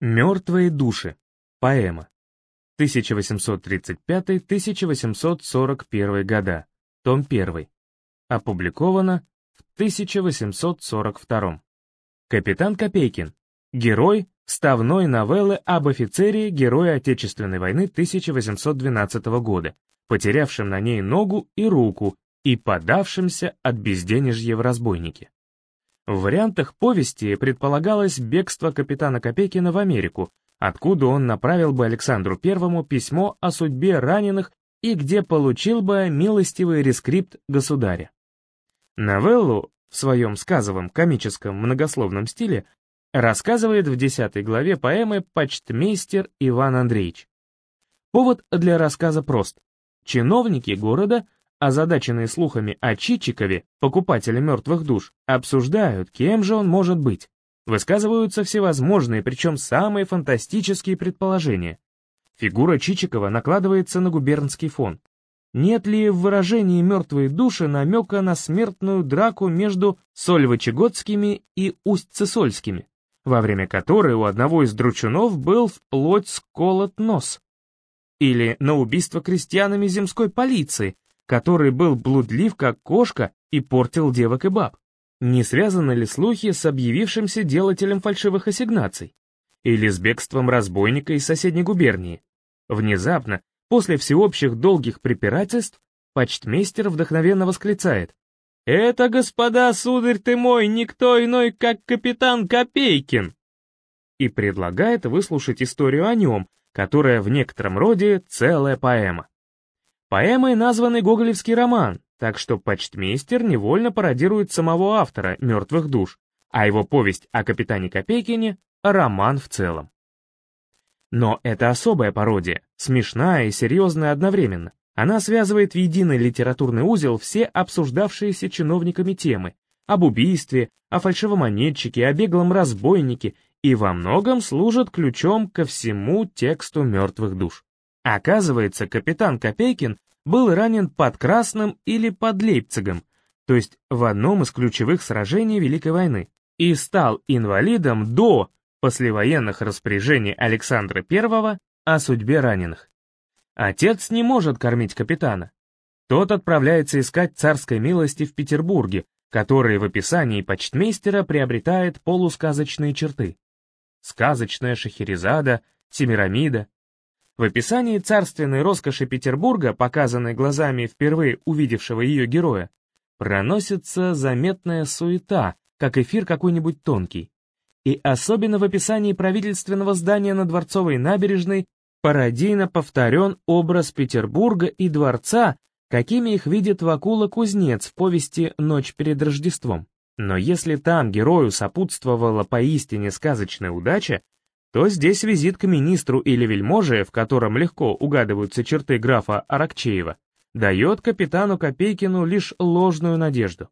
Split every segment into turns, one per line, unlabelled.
Мертвые души. Поэма. 1835-1841 года. Том 1. Опубликовано в 1842. Капитан Копейкин. Герой вставной новеллы об офицере Героя Отечественной войны 1812 года, потерявшем на ней ногу и руку и подавшимся от безденежья в разбойники. В вариантах повести предполагалось бегство капитана Копейкина в Америку, откуда он направил бы Александру Первому письмо о судьбе раненых и где получил бы милостивый рескрипт государя. Новеллу в своем сказовом комическом многословном стиле рассказывает в десятой главе поэмы почтмейстер Иван Андреевич. Повод для рассказа прост. Чиновники города озадаченные слухами о Чичикове, покупателе мертвых душ, обсуждают, кем же он может быть. Высказываются всевозможные, причем самые фантастические предположения. Фигура Чичикова накладывается на губернский фон. Нет ли в выражении «мертвые души» намека на смертную драку между Сольвычегодскими и Усть-Цесольскими, во время которой у одного из дручунов был вплоть сколот нос? Или на убийство крестьянами земской полиции, который был блудлив как кошка и портил девок и баб? Не связаны ли слухи с объявившимся делателем фальшивых ассигнаций? Или с бегством разбойника из соседней губернии? Внезапно, после всеобщих долгих препирательств, почтмейстер вдохновенно восклицает. «Это, господа, сударь ты мой, никто иной, как капитан Копейкин!» И предлагает выслушать историю о нем, которая в некотором роде целая поэма. Поэмой названный гоголевский роман, так что почтмейстер невольно пародирует самого автора «Мертвых душ», а его повесть о капитане Копейкине — роман в целом. Но это особая пародия, смешная и серьезная одновременно. Она связывает в единый литературный узел все обсуждавшиеся чиновниками темы об убийстве, о фальшивомонетчике, о беглом разбойнике и во многом служит ключом ко всему тексту «Мертвых душ». Оказывается, капитан Копейкин был ранен под Красным или под Лейпцигом, то есть в одном из ключевых сражений Великой войны, и стал инвалидом до послевоенных распоряжений Александра I о судьбе раненых. Отец не может кормить капитана. Тот отправляется искать царской милости в Петербурге, который в описании почтмейстера приобретает полусказочные черты. Сказочная Шахерезада, Семирамида, в описании царственной роскоши Петербурга, показанной глазами впервые увидевшего ее героя, проносится заметная суета, как эфир какой-нибудь тонкий. И особенно в описании правительственного здания на Дворцовой набережной пародийно повторен образ Петербурга и дворца, какими их видит Вакула-кузнец в повести «Ночь перед Рождеством». Но если там герою сопутствовала поистине сказочная удача, то здесь визит к министру или вельможе, в котором легко угадываются черты графа Аракчеева, дает капитану Копейкину лишь ложную надежду.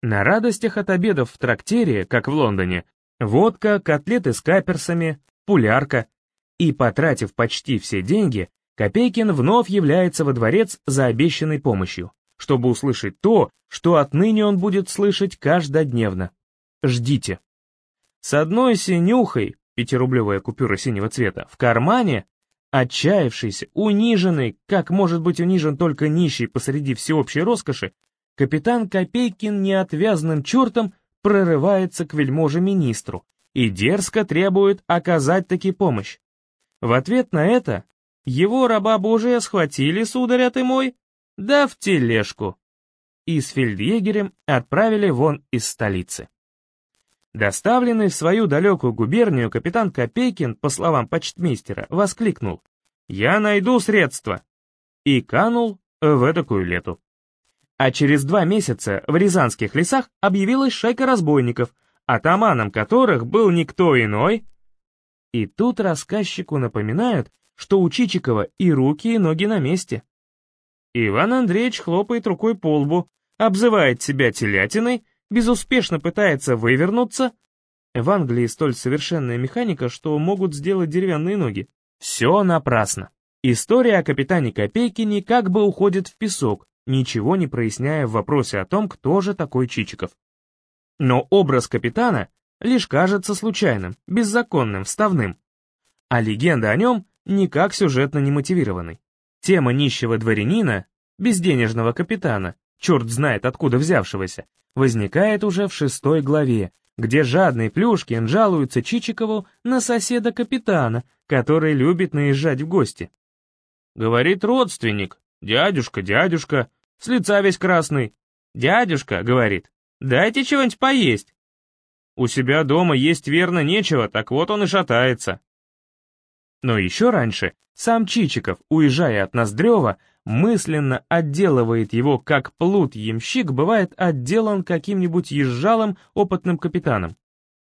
На радостях от обедов в трактире, как в Лондоне, водка, котлеты с каперсами, пулярка, и, потратив почти все деньги, Копейкин вновь является во дворец за обещанной помощью, чтобы услышать то, что отныне он будет слышать каждодневно. Ждите. С одной синюхой, пятирублевая купюра синего цвета, в кармане, отчаявшийся, униженный, как может быть унижен только нищий посреди всеобщей роскоши, капитан Копейкин неотвязным чертом прорывается к вельможе-министру и дерзко требует оказать таки помощь. В ответ на это его раба Божия схватили, сударя ты мой, да в тележку, и с фельдъегерем отправили вон из столицы. Доставленный в свою далекую губернию капитан Копейкин, по словам почтмейстера, воскликнул «Я найду средства!» и канул в эдакую лету. А через два месяца в рязанских лесах объявилась шайка разбойников, атаманом которых был никто иной. И тут рассказчику напоминают, что у Чичикова и руки, и ноги на месте. Иван Андреевич хлопает рукой по лбу, обзывает себя телятиной безуспешно пытается вывернуться. В Англии столь совершенная механика, что могут сделать деревянные ноги. Все напрасно. История о капитане Копейкине как бы уходит в песок, ничего не проясняя в вопросе о том, кто же такой Чичиков. Но образ капитана лишь кажется случайным, беззаконным, вставным. а легенда о нем никак сюжетно не мотивированы. Тема нищего дворянина, безденежного капитана, черт знает откуда взявшегося, возникает уже в шестой главе, где жадный Плюшкин жалуется Чичикову на соседа капитана, который любит наезжать в гости. Говорит родственник, дядюшка, дядюшка, с лица весь красный. Дядюшка, говорит, дайте чего-нибудь поесть. У себя дома есть верно нечего, так вот он и шатается. Но еще раньше сам Чичиков, уезжая от Ноздрева, мысленно отделывает его, как плут-ямщик бывает отделан каким-нибудь езжалым опытным капитаном.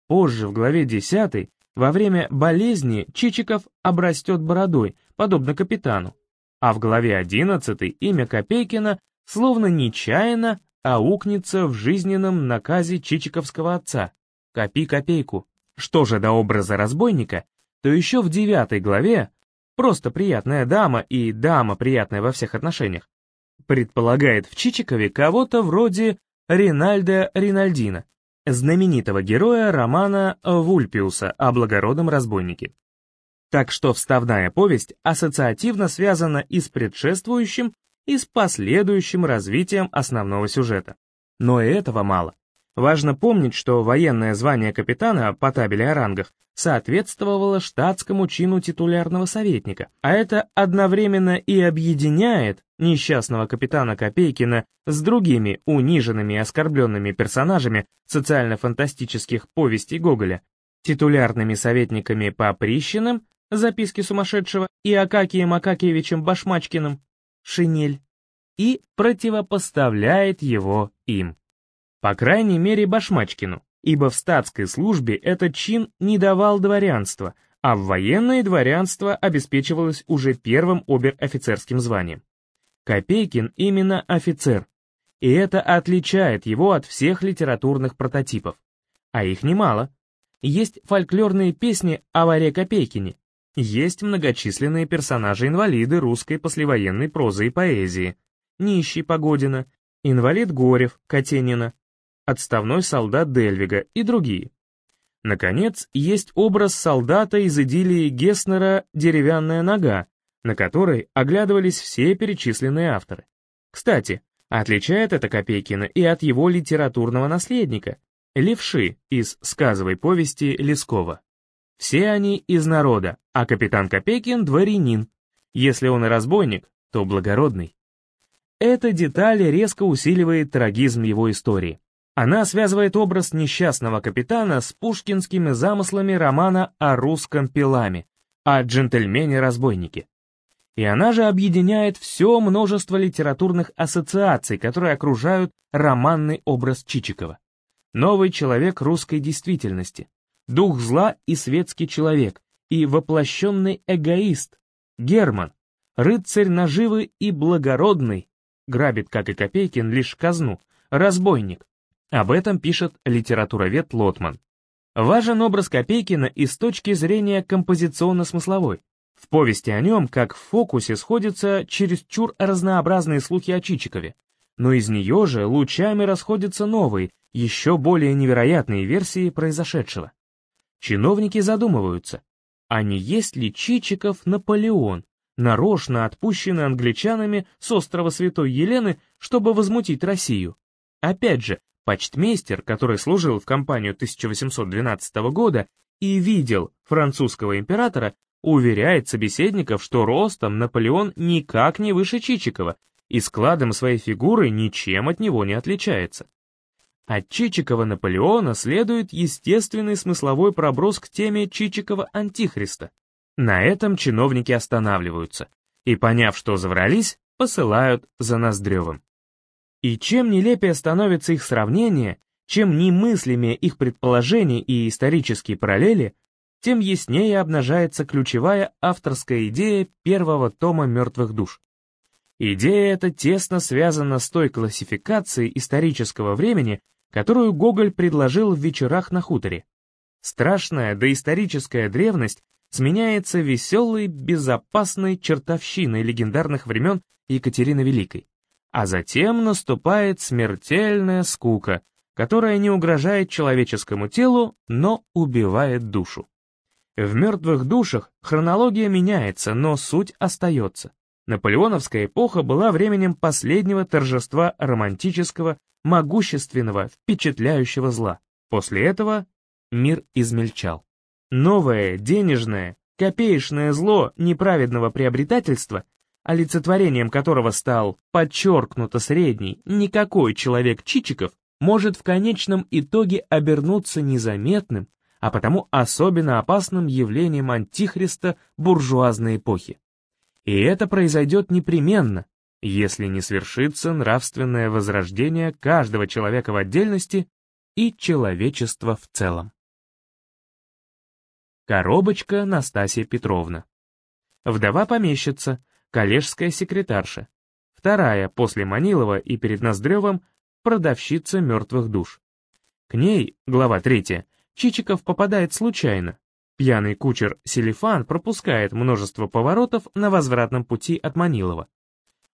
Позже, в главе 10, во время болезни Чичиков обрастет бородой, подобно капитану. А в главе 11 имя Копейкина словно нечаянно аукнется в жизненном наказе чичиковского отца «Копи копейку». Что же до образа разбойника, то еще в девятой главе просто приятная дама и дама приятная во всех отношениях, предполагает в Чичикове кого-то вроде Ринальда Ринальдина, знаменитого героя романа Вульпиуса о благородном разбойнике. Так что вставная повесть ассоциативно связана и с предшествующим, и с последующим развитием основного сюжета. Но и этого мало. Важно помнить, что военное звание капитана по табели о рангах соответствовало штатскому чину титулярного советника, а это одновременно и объединяет несчастного капитана Копейкина с другими униженными и оскорбленными персонажами социально-фантастических повестей Гоголя, титулярными советниками по Прищиным, записки сумасшедшего, и Акакием Акакиевичем Башмачкиным, шинель, и противопоставляет его им. По крайней мере Башмачкину, ибо в статской службе этот чин не давал дворянства, а в военное дворянство обеспечивалось уже первым обер-офицерским званием. Копейкин именно офицер, и это отличает его от всех литературных прототипов. А их немало. Есть фольклорные песни о Варе Копейкине, есть многочисленные персонажи-инвалиды русской послевоенной прозы и поэзии. Нищий Погодина, инвалид Горев, Катенина, отставной солдат Дельвига и другие. Наконец, есть образ солдата из идиллии Геснера «Деревянная нога», на которой оглядывались все перечисленные авторы. Кстати, отличает это Копейкина и от его литературного наследника, Левши из сказовой повести Лескова. Все они из народа, а капитан Копейкин — дворянин. Если он и разбойник, то благородный. Эта деталь резко усиливает трагизм его истории. Она связывает образ несчастного капитана с пушкинскими замыслами романа о русском пиламе, о джентльмене-разбойнике. И она же объединяет все множество литературных ассоциаций, которые окружают романный образ Чичикова. Новый человек русской действительности, дух зла и светский человек, и воплощенный эгоист, Герман, рыцарь наживы и благородный, грабит, как и Копейкин, лишь казну, разбойник, об этом пишет литературовед Лотман. Важен образ Копейкина и с точки зрения композиционно-смысловой. В повести о нем, как в фокусе, сходятся чересчур разнообразные слухи о Чичикове, но из нее же лучами расходятся новые, еще более невероятные версии произошедшего. Чиновники задумываются, а не есть ли Чичиков Наполеон, нарочно отпущенный англичанами с острова Святой Елены, чтобы возмутить Россию? Опять же, Почтмейстер, который служил в компанию 1812 года и видел французского императора, уверяет собеседников, что ростом Наполеон никак не выше Чичикова и складом своей фигуры ничем от него не отличается. От Чичикова-Наполеона следует естественный смысловой проброс к теме Чичикова-Антихриста. На этом чиновники останавливаются и, поняв, что заврались, посылают за Ноздревым. И чем нелепее становится их сравнение, чем немыслимее их предположения и исторические параллели, тем яснее обнажается ключевая авторская идея первого тома «Мертвых душ». Идея эта тесно связана с той классификацией исторического времени, которую Гоголь предложил в «Вечерах на хуторе». Страшная доисторическая древность сменяется веселой, безопасной чертовщиной легендарных времен Екатерины Великой. А затем наступает смертельная скука, которая не угрожает человеческому телу, но убивает душу. В «Мертвых душах» хронология меняется, но суть остается. Наполеоновская эпоха была временем последнего торжества романтического, могущественного, впечатляющего зла. После этого мир измельчал. Новое, денежное, копеечное зло неправедного приобретательства, олицетворением которого стал подчеркнуто средний, никакой человек Чичиков, может в конечном итоге обернуться незаметным, а потому особенно опасным явлением антихриста буржуазной эпохи. И это произойдет непременно, если не свершится нравственное возрождение каждого человека в отдельности и человечества в целом. Коробочка Настасья Петровна. Вдова помещица, коллежская секретарша. Вторая, после Манилова и перед Ноздревым, продавщица мертвых душ. К ней, глава третья, Чичиков попадает случайно. Пьяный кучер Селифан пропускает множество поворотов на возвратном пути от Манилова.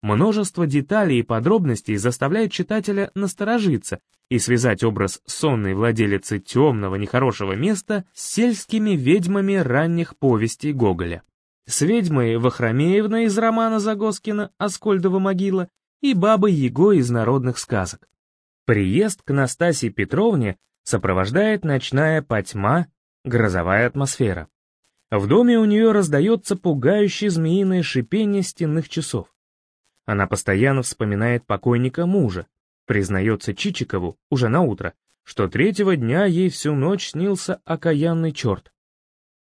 Множество деталей и подробностей заставляет читателя насторожиться и связать образ сонной владелицы темного нехорошего места с сельскими ведьмами ранних повестей Гоголя. С ведьмой Вахромеевна из романа Загоскина «Аскольдова могила» и бабой Его из народных сказок. Приезд к Настасье Петровне сопровождает ночная потьма, грозовая атмосфера. В доме у нее раздается пугающее змеиное шипение стенных часов. Она постоянно вспоминает покойника мужа, признается Чичикову уже на утро, что третьего дня ей всю ночь снился окаянный черт.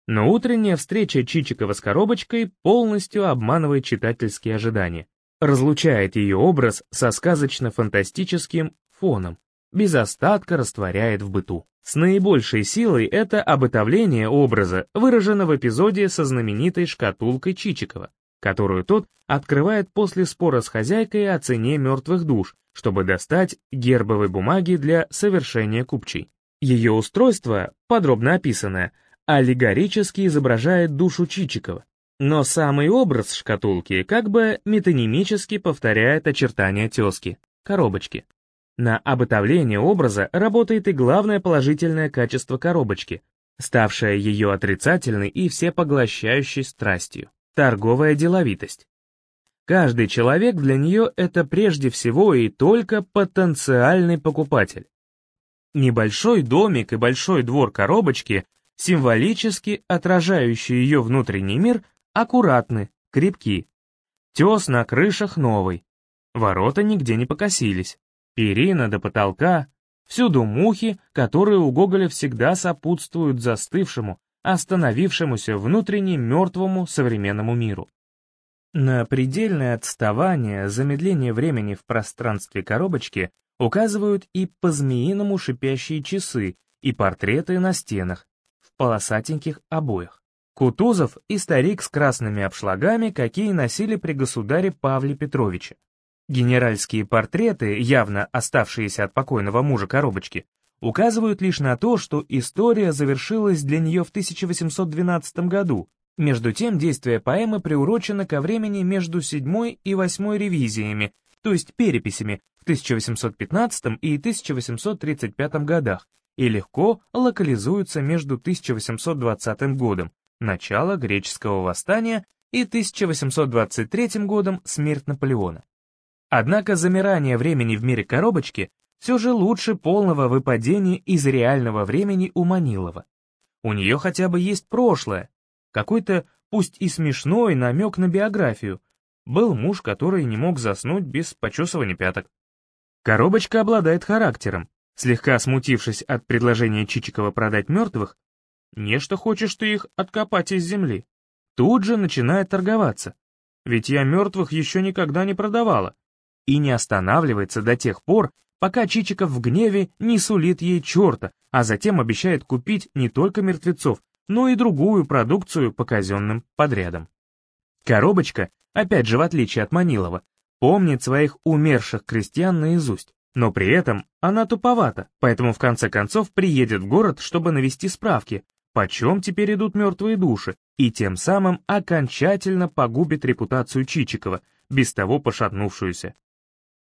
Но утренняя встреча Чичикова с коробочкой полностью обманывает читательские ожидания, разлучает ее образ со сказочно-фантастическим фоном, без остатка растворяет в быту. С наибольшей силой это обытовление образа выражено в эпизоде со знаменитой шкатулкой Чичикова, которую тот открывает после спора с хозяйкой о цене мертвых душ, чтобы достать гербовой бумаги для совершения купчей. Ее устройство, подробно описанное, аллегорически изображает душу Чичикова, но самый образ шкатулки как бы метонимически повторяет очертания тески, коробочки. На обытовление образа работает и главное положительное качество коробочки, ставшее ее отрицательной и всепоглощающей страстью — торговая деловитость. Каждый человек для нее — это прежде всего и только потенциальный покупатель. Небольшой домик и большой двор коробочки, символически отражающие ее внутренний мир, аккуратны, крепки. Тес на крышах новый, ворота нигде не покосились. Перина до потолка, всюду мухи, которые у Гоголя всегда сопутствуют застывшему, остановившемуся внутренне мертвому современному миру. На предельное отставание, замедление времени в пространстве коробочки указывают и по-змеиному шипящие часы, и портреты на стенах, полосатеньких обоях. Кутузов и старик с красными обшлагами, какие носили при государе Павле Петровиче. Генеральские портреты, явно оставшиеся от покойного мужа коробочки, указывают лишь на то, что история завершилась для нее в 1812 году. Между тем, действие поэмы приурочено ко времени между седьмой и восьмой ревизиями, то есть переписями в 1815 и 1835 годах, и легко локализуется между 1820 годом, начало греческого восстания, и 1823 годом смерть Наполеона. Однако замирание времени в мире коробочки все же лучше полного выпадения из реального времени у Манилова. У нее хотя бы есть прошлое, какой-то, пусть и смешной, намек на биографию. Был муж, который не мог заснуть без почесывания пяток. Коробочка обладает характером. Слегка смутившись от предложения Чичикова продать мертвых, нечто хочешь ты их откопать из земли. Тут же начинает торговаться. Ведь я мертвых еще никогда не продавала и не останавливается до тех пор, пока Чичиков в гневе не сулит ей черта, а затем обещает купить не только мертвецов, но и другую продукцию по казенным подрядам. Коробочка, опять же в отличие от Манилова, помнит своих умерших крестьян наизусть, но при этом она туповата, поэтому в конце концов приедет в город, чтобы навести справки, почем теперь идут мертвые души, и тем самым окончательно погубит репутацию Чичикова, без того пошатнувшуюся.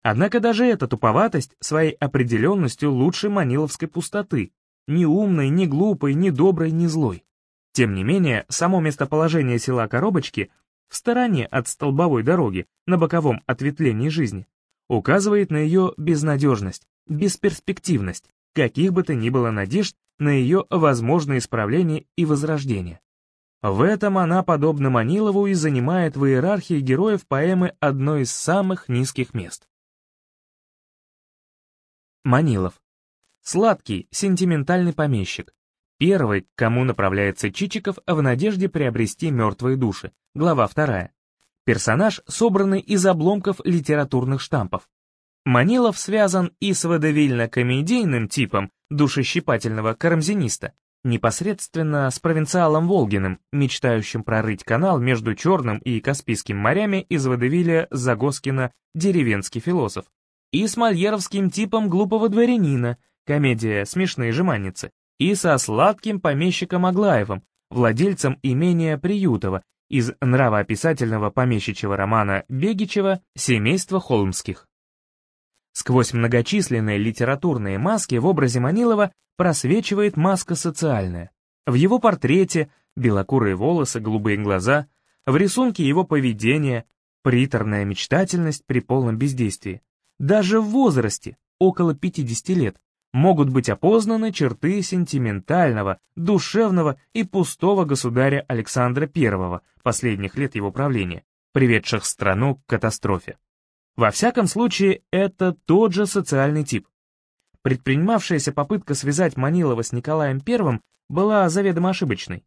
Однако даже эта туповатость своей определенностью лучше маниловской пустоты, ни умной, ни глупой, ни доброй, ни злой. Тем не менее, само местоположение села Коробочки в стороне от столбовой дороги на боковом ответвлении жизни указывает на ее безнадежность, бесперспективность, каких бы то ни было надежд на ее возможное исправление и возрождение. В этом она, подобно Манилову, и занимает в иерархии героев поэмы одно из самых низких мест. Манилов. Сладкий, сентиментальный помещик. Первый, к кому направляется Чичиков в надежде приобрести мертвые души. Глава вторая. Персонаж, собранный из обломков литературных штампов. Манилов связан и с водовильно-комедийным типом душещипательного карамзиниста, непосредственно с провинциалом Волгиным, мечтающим прорыть канал между Черным и Каспийским морями из водевиля Загоскина «Деревенский философ», и с мольеровским типом глупого дворянина, комедия «Смешные жеманницы», и со сладким помещиком Аглаевым, владельцем имения Приютова из нравоописательного помещичьего романа Бегичева «Семейство Холмских». Сквозь многочисленные литературные маски в образе Манилова просвечивает маска социальная. В его портрете белокурые волосы, голубые глаза, в рисунке его поведения, приторная мечтательность при полном бездействии. Даже в возрасте, около 50 лет, могут быть опознаны черты сентиментального, душевного и пустого государя Александра I последних лет его правления, приведших страну к катастрофе. Во всяком случае, это тот же социальный тип. Предпринимавшаяся попытка связать Манилова с Николаем I была заведомо ошибочной.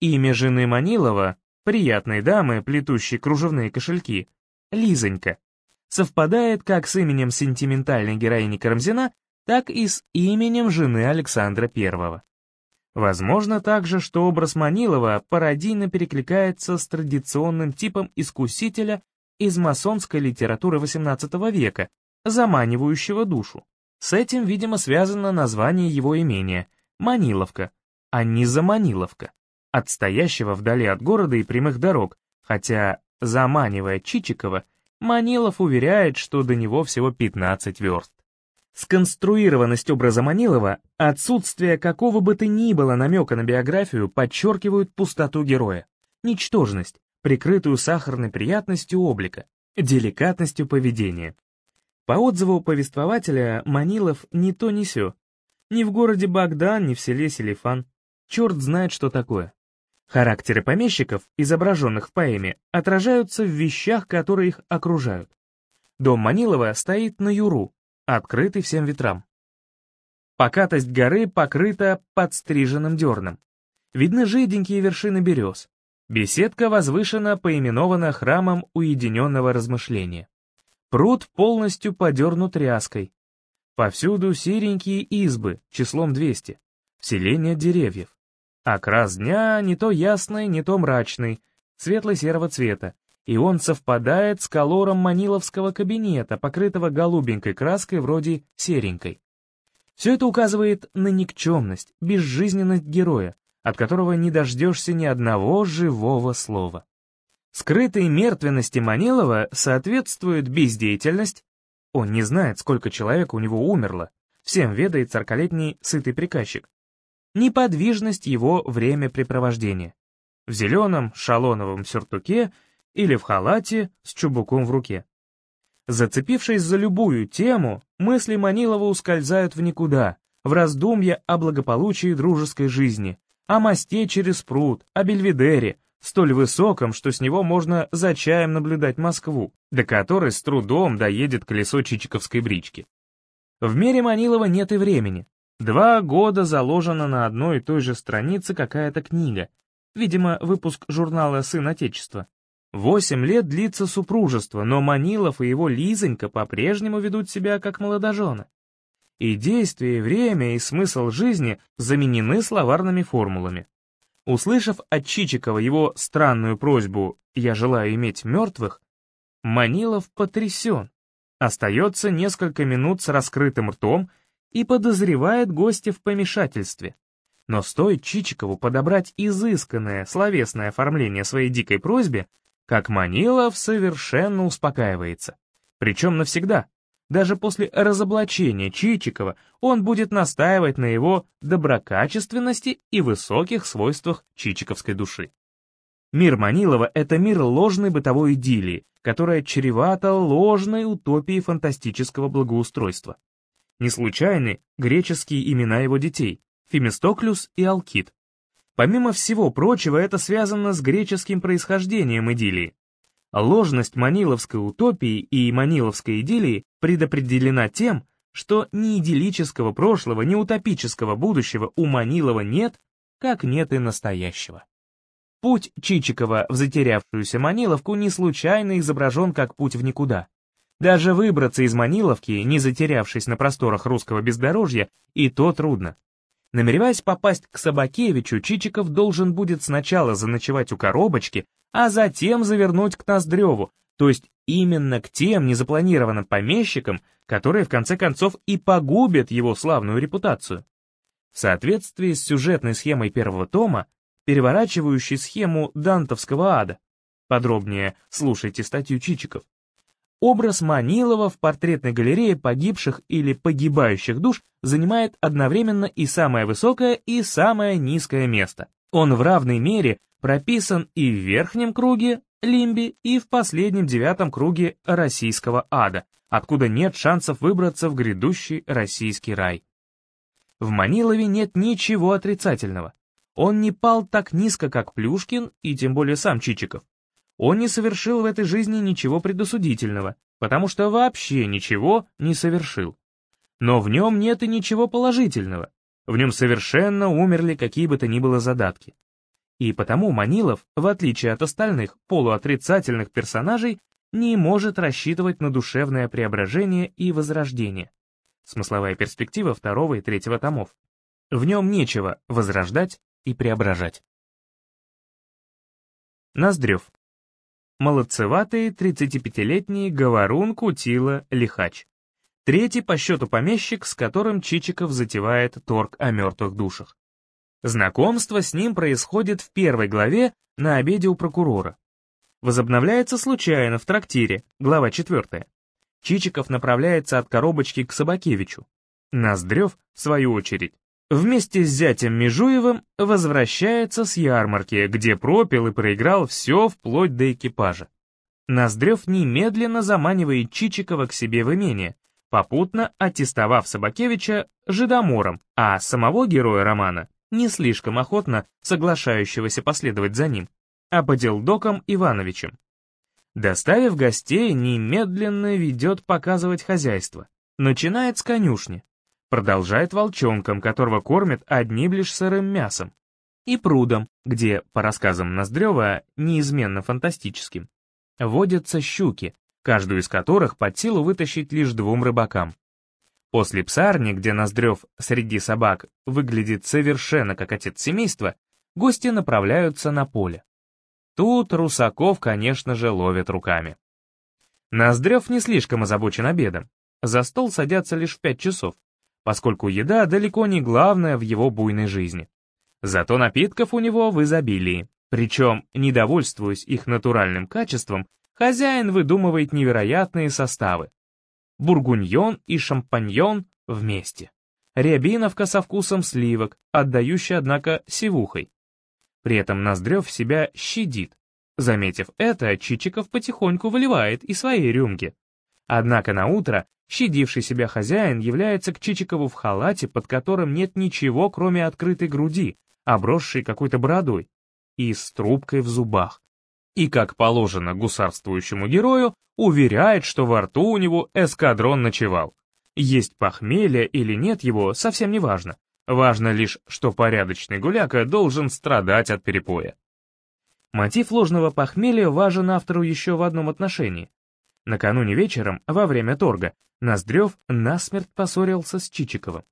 Имя жены Манилова, приятной дамы, плетущей кружевные кошельки, Лизонька, совпадает как с именем сентиментальной героини Карамзина, так и с именем жены Александра I. Возможно также, что образ Манилова пародийно перекликается с традиционным типом искусителя из масонской литературы XVIII века, заманивающего душу. С этим, видимо, связано название его имения — Маниловка, а не Заманиловка, отстоящего вдали от города и прямых дорог, хотя, заманивая Чичикова, Манилов уверяет, что до него всего 15 верст. Сконструированность образа Манилова, отсутствие какого бы то ни было намека на биографию подчеркивают пустоту героя, ничтожность, прикрытую сахарной приятностью облика, деликатностью поведения. По отзыву повествователя, Манилов не то не сё. Ни в городе Богдан, ни в селе Селифан. Черт знает, что такое. Характеры помещиков, изображенных в поэме, отражаются в вещах, которые их окружают. Дом Манилова стоит на юру, открытый всем ветрам. Покатость горы покрыта подстриженным дерном. Видны жиденькие вершины берез. Беседка возвышена, поименована храмом уединенного размышления. Пруд полностью подернут ряской. Повсюду серенькие избы, числом 200. Вселение деревьев. Окрас дня не то ясный, не то мрачный, светло-серого цвета, и он совпадает с колором маниловского кабинета, покрытого голубенькой краской вроде серенькой. Все это указывает на никчемность, безжизненность героя, от которого не дождешься ни одного живого слова. Скрытой мертвенности Манилова соответствует бездеятельность, он не знает, сколько человек у него умерло, всем ведает сорокалетний сытый приказчик, неподвижность его времяпрепровождения, в зеленом шалоновом сюртуке или в халате с чубуком в руке. Зацепившись за любую тему, мысли Манилова ускользают в никуда, в раздумья о благополучии дружеской жизни, о мосте через пруд, о Бельведере, столь высоком, что с него можно за чаем наблюдать Москву, до которой с трудом доедет колесо Чичиковской брички. В мире Манилова нет и времени. Два года заложена на одной и той же странице какая-то книга, видимо, выпуск журнала «Сын Отечества». Восемь лет длится супружество, но Манилов и его Лизонька по-прежнему ведут себя как молодожены и действие, время и смысл жизни заменены словарными формулами. Услышав от Чичикова его странную просьбу «я желаю иметь мертвых», Манилов потрясен, остается несколько минут с раскрытым ртом и подозревает гостя в помешательстве. Но стоит Чичикову подобрать изысканное словесное оформление своей дикой просьбе, как Манилов совершенно успокаивается. Причем навсегда, даже после разоблачения Чичикова он будет настаивать на его доброкачественности и высоких свойствах чичиковской души. Мир Манилова — это мир ложной бытовой идиллии, которая чревата ложной утопией фантастического благоустройства. Не случайны греческие имена его детей — Фемистоклюс и Алкид. Помимо всего прочего, это связано с греческим происхождением идиллии. Ложность маниловской утопии и маниловской идиллии предопределена тем, что ни идиллического прошлого, ни утопического будущего у Манилова нет, как нет и настоящего. Путь Чичикова в затерявшуюся Маниловку не случайно изображен как путь в никуда. Даже выбраться из Маниловки, не затерявшись на просторах русского бездорожья, и то трудно. Намереваясь попасть к Собакевичу, Чичиков должен будет сначала заночевать у коробочки, а затем завернуть к Ноздреву, то есть именно к тем незапланированным помещикам, которые в конце концов и погубят его славную репутацию. В соответствии с сюжетной схемой первого тома, переворачивающей схему дантовского ада, подробнее слушайте статью Чичиков, Образ Манилова в портретной галерее погибших или погибающих душ занимает одновременно и самое высокое, и самое низкое место. Он в равной мере прописан и в верхнем круге, лимбе, и в последнем девятом круге российского ада, откуда нет шансов выбраться в грядущий российский рай. В Манилове нет ничего отрицательного. Он не пал так низко, как Плюшкин, и тем более сам Чичиков. Он не совершил в этой жизни ничего предосудительного, потому что вообще ничего не совершил. Но в нем нет и ничего положительного. В нем совершенно умерли какие бы то ни было задатки. И потому Манилов, в отличие от остальных полуотрицательных персонажей, не может рассчитывать на душевное преображение и возрождение. Смысловая перспектива второго и третьего томов. В нем нечего возрождать и преображать. Ноздрев. Молодцеватый 35-летний говорун Кутила Лихач. Третий по счету помещик, с которым Чичиков затевает торг о мертвых душах. Знакомство с ним происходит в первой главе на обеде у прокурора. Возобновляется случайно в трактире, глава 4. Чичиков направляется от коробочки к Собакевичу. Ноздрев, в свою очередь, вместе с зятем Межуевым возвращается с ярмарки, где пропил и проиграл все вплоть до экипажа. Ноздрев немедленно заманивает Чичикова к себе в имение, попутно аттестовав Собакевича жидомором, а самого героя романа, не слишком охотно соглашающегося последовать за ним, а поделдоком Ивановичем. Доставив гостей, немедленно ведет показывать хозяйство. Начинает с конюшни, продолжает волчонком, которого кормят одним лишь сырым мясом, и прудом, где, по рассказам Ноздрева, неизменно фантастическим, водятся щуки, каждую из которых под силу вытащить лишь двум рыбакам. После псарни, где Ноздрев среди собак выглядит совершенно как отец семейства, гости направляются на поле. Тут Русаков, конечно же, ловит руками. Ноздрев не слишком озабочен обедом. За стол садятся лишь в пять часов, поскольку еда далеко не главное в его буйной жизни. Зато напитков у него в изобилии, причем, недовольствуясь их натуральным качеством, хозяин выдумывает невероятные составы. Бургуньон и шампаньон вместе. Рябиновка со вкусом сливок, отдающая, однако, сивухой. При этом Ноздрев себя щадит. Заметив это, Чичиков потихоньку выливает и свои рюмки. Однако на утро Щадивший себя хозяин является к Чичикову в халате, под которым нет ничего, кроме открытой груди, обросшей какой-то бородой, и с трубкой в зубах. И, как положено гусарствующему герою, уверяет, что во рту у него эскадрон ночевал. Есть похмелье или нет его, совсем не важно. Важно лишь, что порядочный гуляка должен страдать от перепоя. Мотив ложного похмелья важен автору еще в одном отношении. Накануне вечером, во время торга, Ноздрев насмерть поссорился с Чичиковым.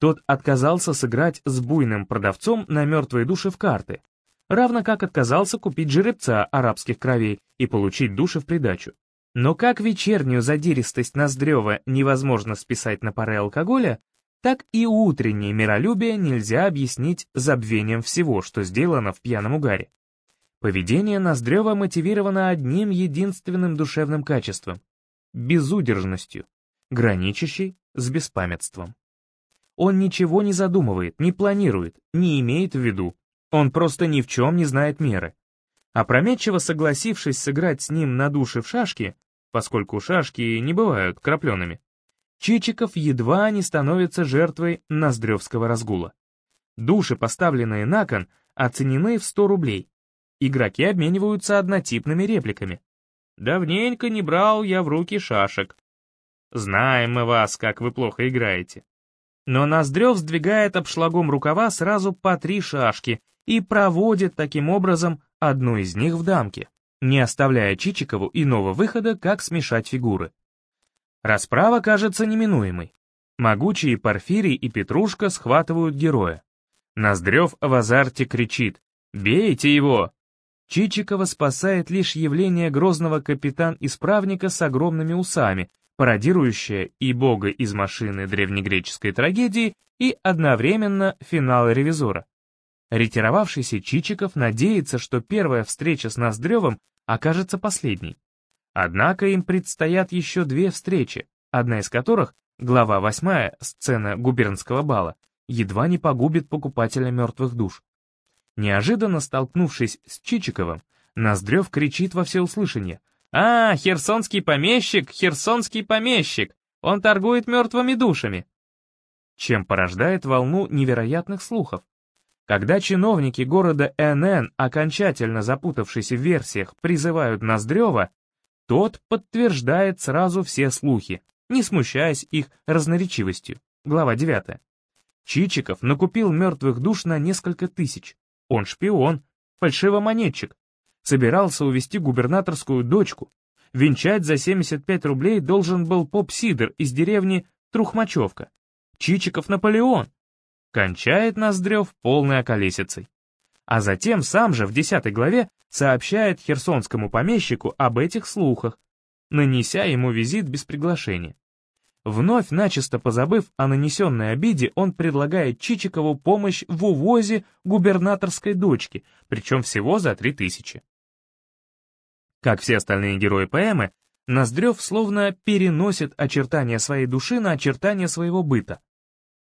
Тот отказался сыграть с буйным продавцом на мертвые души в карты, равно как отказался купить жеребца арабских кровей и получить души в придачу. Но как вечернюю задиристость Ноздрева невозможно списать на пары алкоголя, так и утреннее миролюбие нельзя объяснить забвением всего, что сделано в пьяном угаре. Поведение Ноздрева мотивировано одним единственным душевным качеством — безудержностью. граничащий с беспамятством. Он ничего не задумывает, не планирует, не имеет в виду. Он просто ни в чем не знает меры. Опрометчиво согласившись сыграть с ним на душе в шашки, поскольку шашки не бывают крапленными, Чичиков едва не становится жертвой ноздревского разгула. Души, поставленные на кон, оценены в 100 рублей. Игроки обмениваются однотипными репликами. «Давненько не брал я в руки шашек». «Знаем мы вас, как вы плохо играете». Но Ноздрев сдвигает обшлагом рукава сразу по три шашки и проводит таким образом одну из них в дамке, не оставляя Чичикову иного выхода, как смешать фигуры. Расправа кажется неминуемой. Могучие Порфирий и Петрушка схватывают героя. Ноздрев в азарте кричит «Бейте его!». Чичикова спасает лишь явление грозного капитан-исправника с огромными усами, пародирующая и бога из машины древнегреческой трагедии, и одновременно финал ревизора. Ретировавшийся Чичиков надеется, что первая встреча с Ноздревым окажется последней. Однако им предстоят еще две встречи, одна из которых, глава 8, сцена губернского бала, едва не погубит покупателя мертвых душ. Неожиданно столкнувшись с Чичиковым, Ноздрев кричит во всеуслышание «А, херсонский помещик, херсонский помещик! Он торгует мертвыми душами!» Чем порождает волну невероятных слухов. Когда чиновники города НН, окончательно запутавшись в версиях, призывают Ноздрева, тот подтверждает сразу все слухи, не смущаясь их разноречивостью. Глава 9. Чичиков накупил мертвых душ на несколько тысяч. Он шпион, фальшивомонетчик, собирался увести губернаторскую дочку. Венчать за 75 рублей должен был поп-сидор из деревни Трухмачевка. Чичиков Наполеон. Кончает Ноздрев полной околесицей. А затем сам же в 10 главе сообщает херсонскому помещику об этих слухах, нанеся ему визит без приглашения. Вновь начисто позабыв о нанесенной обиде, он предлагает Чичикову помощь в увозе губернаторской дочки, причем всего за три тысячи. Как все остальные герои поэмы, Ноздрев словно переносит очертания своей души на очертания своего быта.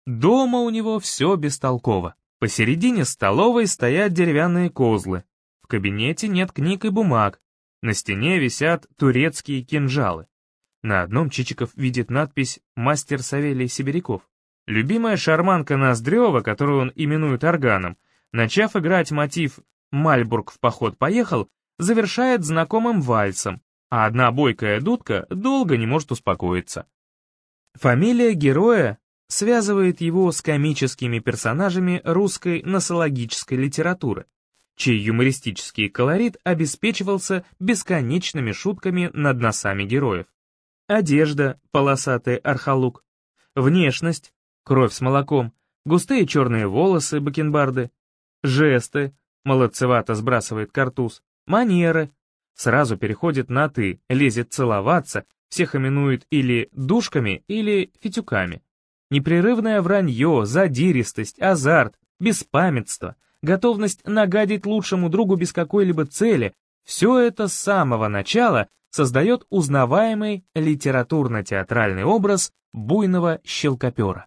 Дома у него все бестолково. Посередине столовой стоят деревянные козлы. В кабинете нет книг и бумаг. На стене висят турецкие кинжалы. На одном Чичиков видит надпись «Мастер Савелий Сибиряков». Любимая шарманка Ноздрева, которую он именует органом, начав играть мотив «Мальбург в поход поехал», завершает знакомым вальсом, а одна бойкая дудка долго не может успокоиться. Фамилия героя связывает его с комическими персонажами русской носологической литературы, чей юмористический колорит обеспечивался бесконечными шутками над носами героев. Одежда, полосатый архалук. Внешность, кровь с молоком, густые черные волосы, бакенбарды. Жесты, молодцевато сбрасывает картуз. Манеры, сразу переходит на «ты», лезет целоваться, всех именует или душками, или фитюками. Непрерывное вранье, задиристость, азарт, беспамятство, готовность нагадить лучшему другу без какой-либо цели — все это с самого начала создает узнаваемый литературно-театральный образ буйного щелкопера.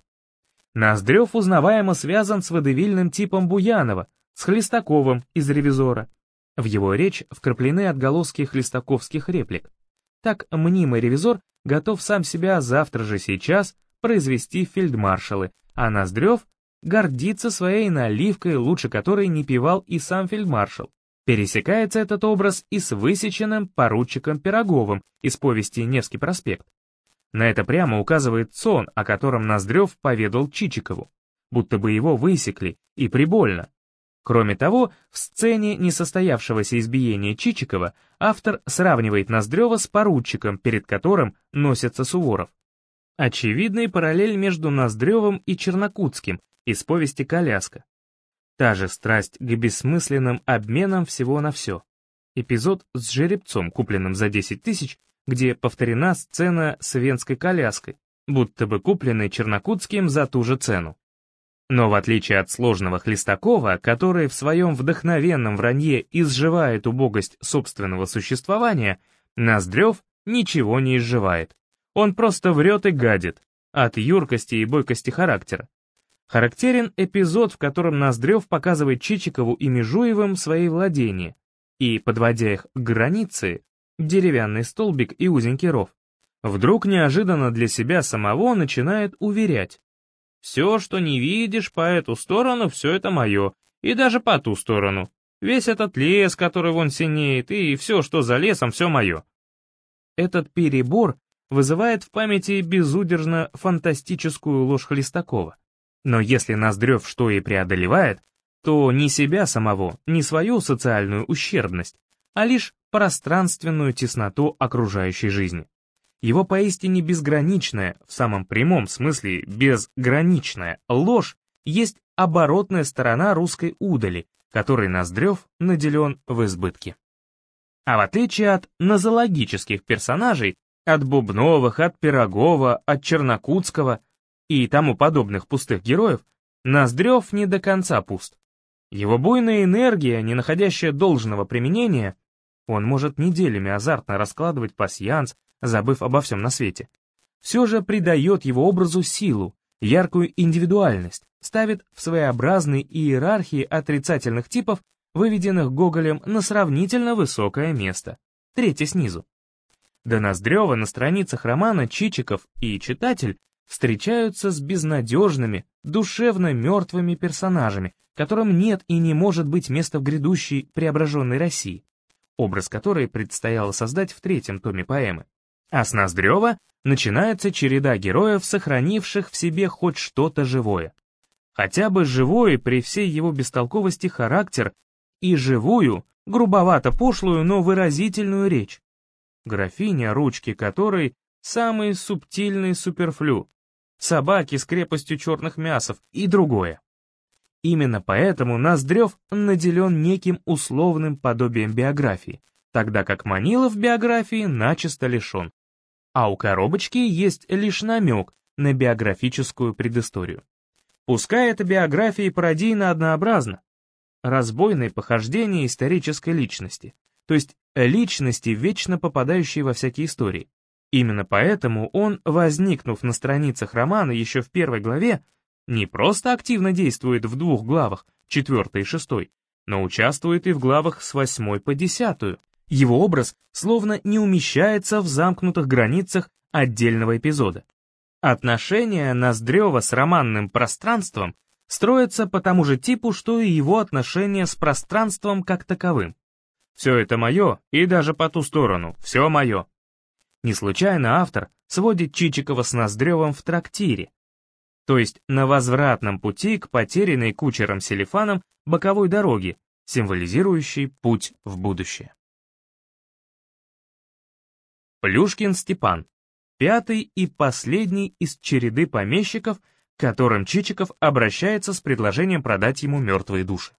Ноздрев узнаваемо связан с водевильным типом Буянова, с Хлестаковым из «Ревизора». В его речь вкраплены отголоски хлестаковских реплик. Так мнимый ревизор готов сам себя завтра же сейчас произвести фельдмаршалы, а Ноздрев гордится своей наливкой, лучше которой не пивал и сам фельдмаршал. Пересекается этот образ и с высеченным поручиком Пироговым из повести «Невский проспект». На это прямо указывает сон, о котором Ноздрев поведал Чичикову, будто бы его высекли, и прибольно. Кроме того, в сцене несостоявшегося избиения Чичикова автор сравнивает Ноздрева с поручиком, перед которым носится Суворов. Очевидный параллель между Ноздревым и Чернокутским из повести «Коляска». Та же страсть к бессмысленным обменам всего на все. Эпизод с жеребцом, купленным за 10 тысяч, где повторена сцена с венской коляской, будто бы купленной Чернокутским за ту же цену. Но в отличие от сложного Хлестакова, который в своем вдохновенном вранье изживает убогость собственного существования, Ноздрев ничего не изживает. Он просто врет и гадит, от юркости и бойкости характера. Характерен эпизод, в котором Ноздрев показывает Чичикову и Межуевым свои владения, и, подводя их к границе, деревянный столбик и узенький ров, вдруг неожиданно для себя самого начинает уверять. «Все, что не видишь по эту сторону, все это мое, и даже по ту сторону. Весь этот лес, который вон синеет, и все, что за лесом, все мое». Этот перебор вызывает в памяти безудержно фантастическую ложь Хлестакова. Но если Ноздрев что и преодолевает, то не себя самого, не свою социальную ущербность, а лишь пространственную тесноту окружающей жизни. Его поистине безграничная, в самом прямом смысле безграничная, ложь есть оборотная сторона русской удали, которой Ноздрев наделен в избытке. А в отличие от нозологических персонажей, от Бубновых, от Пирогова, от Чернокутского и тому подобных пустых героев, Ноздрев не до конца пуст. Его буйная энергия, не находящая должного применения, он может неделями азартно раскладывать пасьянс, забыв обо всем на свете. Все же придает его образу силу, яркую индивидуальность, ставит в своеобразной иерархии отрицательных типов, выведенных Гоголем на сравнительно высокое место, третье снизу. До Ноздрева на страницах романа Чичиков и читатель встречаются с безнадежными, душевно мертвыми персонажами, которым нет и не может быть места в грядущей преображенной России образ которой предстояло создать в третьем томе поэмы. А с Ноздрева начинается череда героев, сохранивших в себе хоть что-то живое. Хотя бы живой при всей его бестолковости характер и живую, грубовато пошлую, но выразительную речь. Графиня, ручки которой самый субтильный суперфлю, собаки с крепостью черных мясов и другое. Именно поэтому Ноздрев наделен неким условным подобием биографии, тогда как Манилов биографии начисто лишен. А у коробочки есть лишь намек на биографическую предысторию. Пускай эта биография пародийно однообразна, разбойные похождения исторической личности, то есть личности, вечно попадающей во всякие истории. Именно поэтому он, возникнув на страницах романа еще в первой главе, не просто активно действует в двух главах, четвертой и шестой, но участвует и в главах с восьмой по десятую. Его образ словно не умещается в замкнутых границах отдельного эпизода. Отношения Ноздрева с романным пространством строятся по тому же типу, что и его отношения с пространством как таковым. Все это мое, и даже по ту сторону, все мое. Не случайно автор сводит Чичикова с Ноздревым в трактире, то есть на возвратном пути к потерянной кучером Селифаном боковой дороге, символизирующей путь в будущее. Плюшкин Степан, пятый и последний из череды помещиков, к которым Чичиков обращается с предложением продать ему мертвые души.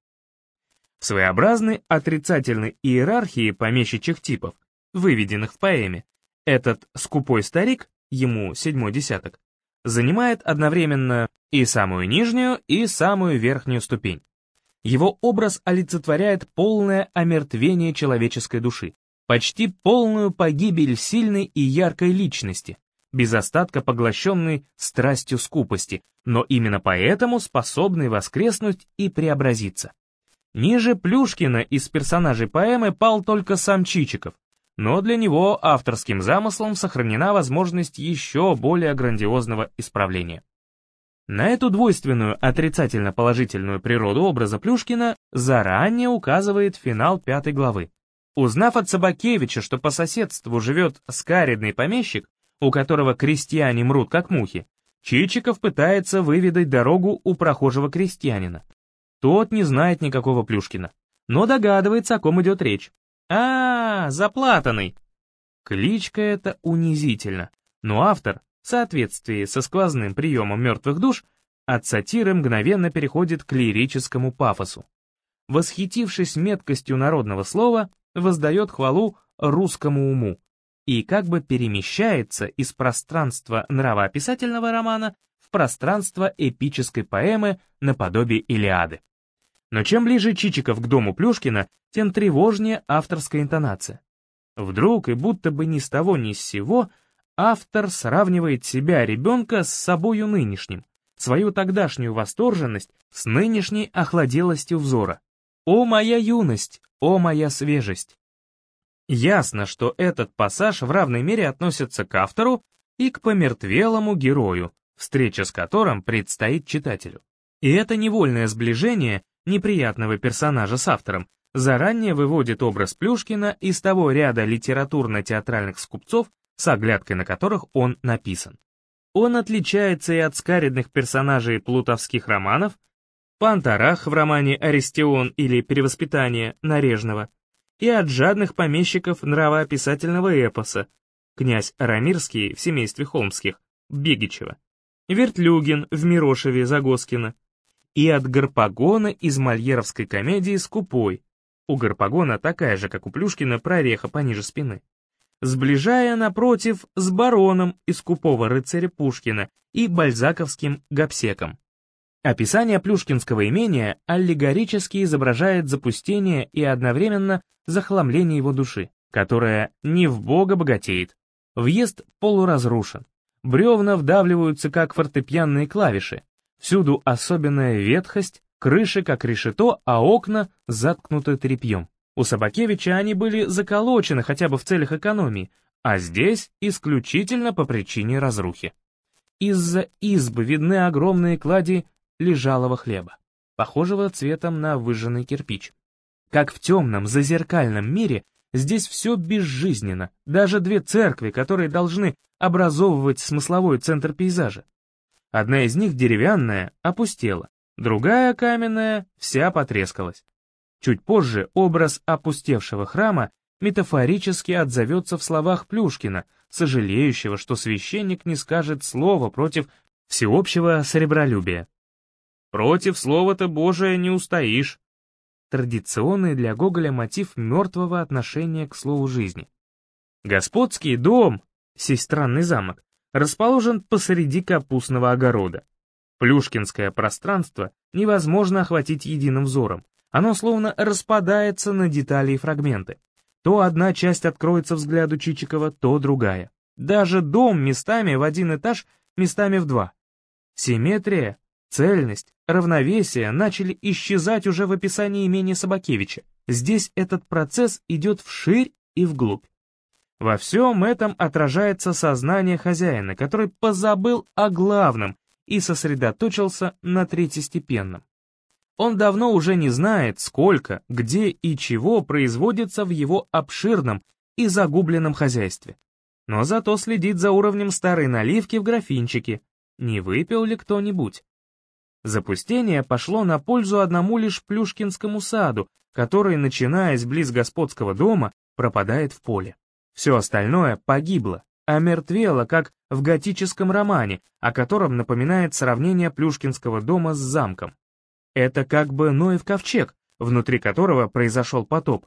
В своеобразной отрицательной иерархии помещичьих типов, выведенных в поэме, этот скупой старик, ему седьмой десяток, занимает одновременно и самую нижнюю, и самую верхнюю ступень. Его образ олицетворяет полное омертвение человеческой души, почти полную погибель сильной и яркой личности, без остатка поглощенной страстью скупости, но именно поэтому способный воскреснуть и преобразиться. Ниже Плюшкина из персонажей поэмы пал только сам Чичиков, но для него авторским замыслом сохранена возможность еще более грандиозного исправления. На эту двойственную отрицательно-положительную природу образа Плюшкина заранее указывает финал пятой главы. Узнав от Собакевича, что по соседству живет скаридный помещик, у которого крестьяне мрут как мухи, Чичиков пытается выведать дорогу у прохожего крестьянина. Тот не знает никакого Плюшкина, но догадывается, о ком идет речь. А, заплатанный. Кличка эта унизительна, но автор, в соответствии со сквозным приемом мертвых душ, от сатиры мгновенно переходит к лирическому пафосу. Восхитившись меткостью народного слова, воздает хвалу русскому уму и как бы перемещается из пространства нравоописательного романа в пространство эпической поэмы наподобие Илиады. Но чем ближе Чичиков к дому Плюшкина, тем тревожнее авторская интонация. Вдруг и будто бы ни с того ни с сего автор сравнивает себя, ребенка, с собою нынешним, свою тогдашнюю восторженность с нынешней охладелостью взора. «О моя юность! О моя свежесть!» Ясно, что этот пассаж в равной мере относится к автору и к помертвелому герою, встреча с которым предстоит читателю. И это невольное сближение неприятного персонажа с автором заранее выводит образ Плюшкина из того ряда литературно-театральных скупцов, с оглядкой на которых он написан. Он отличается и от скаридных персонажей плутовских романов, Пантарах в романе «Аристион» или «Перевоспитание» Нарежного, и от жадных помещиков нравоописательного эпоса, князь Арамирский в семействе Холмских, Бегичева, Вертлюгин в Мирошеве Загоскина, и от Гарпагона из мольеровской комедии «Скупой». У Гарпагона такая же, как у Плюшкина, прореха пониже спины. Сближая, напротив, с бароном из «Скупого рыцаря» Пушкина и бальзаковским гапсеком. Описание плюшкинского имения аллегорически изображает запустение и одновременно захламление его души, которая не в бога богатеет. Въезд полуразрушен. Бревна вдавливаются, как фортепианные клавиши. Всюду особенная ветхость, крыши как решето, а окна заткнуты тряпьем. У Собакевича они были заколочены хотя бы в целях экономии, а здесь исключительно по причине разрухи. Из-за избы видны огромные клади лежалого хлеба, похожего цветом на выжженный кирпич. Как в темном, зазеркальном мире, здесь все безжизненно, даже две церкви, которые должны образовывать смысловой центр пейзажа. Одна из них деревянная, опустела, другая каменная, вся потрескалась. Чуть позже образ опустевшего храма метафорически отзовется в словах Плюшкина, сожалеющего, что священник не скажет слова против всеобщего сребролюбия. «Против слова-то Божия не устоишь». Традиционный для Гоголя мотив мертвого отношения к слову жизни. Господский дом, сей странный замок, расположен посреди капустного огорода. Плюшкинское пространство невозможно охватить единым взором, оно словно распадается на детали и фрагменты. То одна часть откроется взгляду Чичикова, то другая. Даже дом местами в один этаж, местами в два. Симметрия, цельность, равновесие начали исчезать уже в описании имени Собакевича. Здесь этот процесс идет вширь и вглубь. Во всем этом отражается сознание хозяина, который позабыл о главном и сосредоточился на третьестепенном. Он давно уже не знает, сколько, где и чего производится в его обширном и загубленном хозяйстве. Но зато следит за уровнем старой наливки в графинчике, не выпил ли кто-нибудь. Запустение пошло на пользу одному лишь Плюшкинскому саду, который, начинаясь близ господского дома, пропадает в поле. Все остальное погибло, омертвело, как в готическом романе, о котором напоминает сравнение Плюшкинского дома с замком. Это как бы Ноев ковчег, внутри которого произошел потоп.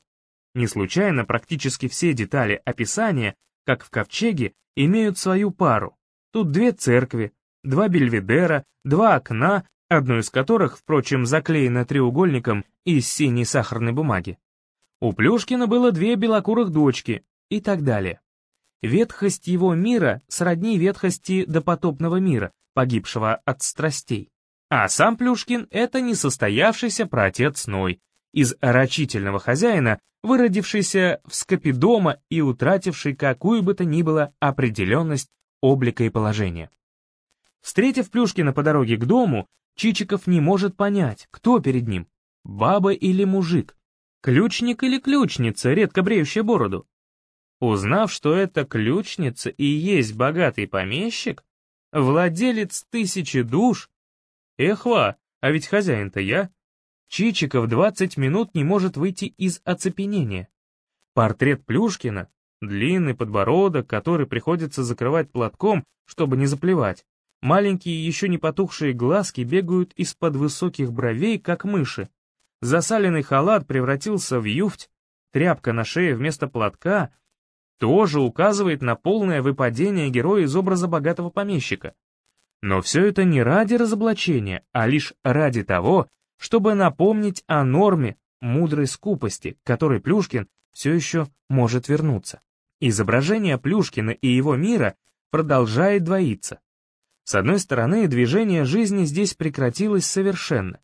Не случайно практически все детали описания, как в ковчеге, имеют свою пару. Тут две церкви, два бельведера, два окна, одно из которых, впрочем, заклеено треугольником из синей сахарной бумаги. У Плюшкина было две белокурых дочки, и так далее. Ветхость его мира сродни ветхости допотопного мира, погибшего от страстей. А сам Плюшкин — это несостоявшийся праотец Ной, из рачительного хозяина, выродившийся в скопе дома и утративший какую бы то ни было определенность облика и положения. Встретив Плюшкина по дороге к дому, Чичиков не может понять, кто перед ним — баба или мужик, ключник или ключница, редко бреющая бороду. Узнав, что это ключница и есть богатый помещик, владелец тысячи душ, эхва, а ведь хозяин-то я, Чичиков 20 минут не может выйти из оцепенения. Портрет Плюшкина, длинный подбородок, который приходится закрывать платком, чтобы не заплевать, маленькие еще не потухшие глазки бегают из-под высоких бровей, как мыши. Засаленный халат превратился в юфть, тряпка на шее вместо платка — тоже указывает на полное выпадение героя из образа богатого помещика. Но все это не ради разоблачения, а лишь ради того, чтобы напомнить о норме мудрой скупости, к которой Плюшкин все еще может вернуться. Изображение Плюшкина и его мира продолжает двоиться. С одной стороны, движение жизни здесь прекратилось совершенно.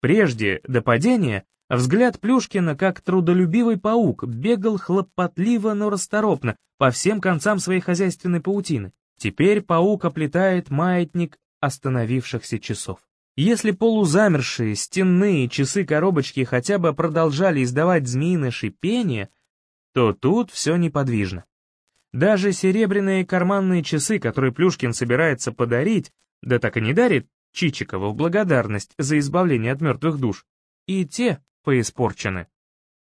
Прежде, до падения, взгляд Плюшкина, как трудолюбивый паук, бегал хлопотливо, но расторопно по всем концам своей хозяйственной паутины. Теперь паук оплетает маятник остановившихся часов. Если полузамершие стенные часы-коробочки хотя бы продолжали издавать змеиное шипение, то тут все неподвижно. Даже серебряные карманные часы, которые Плюшкин собирается подарить, да так и не дарит Чичикову в благодарность за избавление от мертвых душ, и те поиспорчены.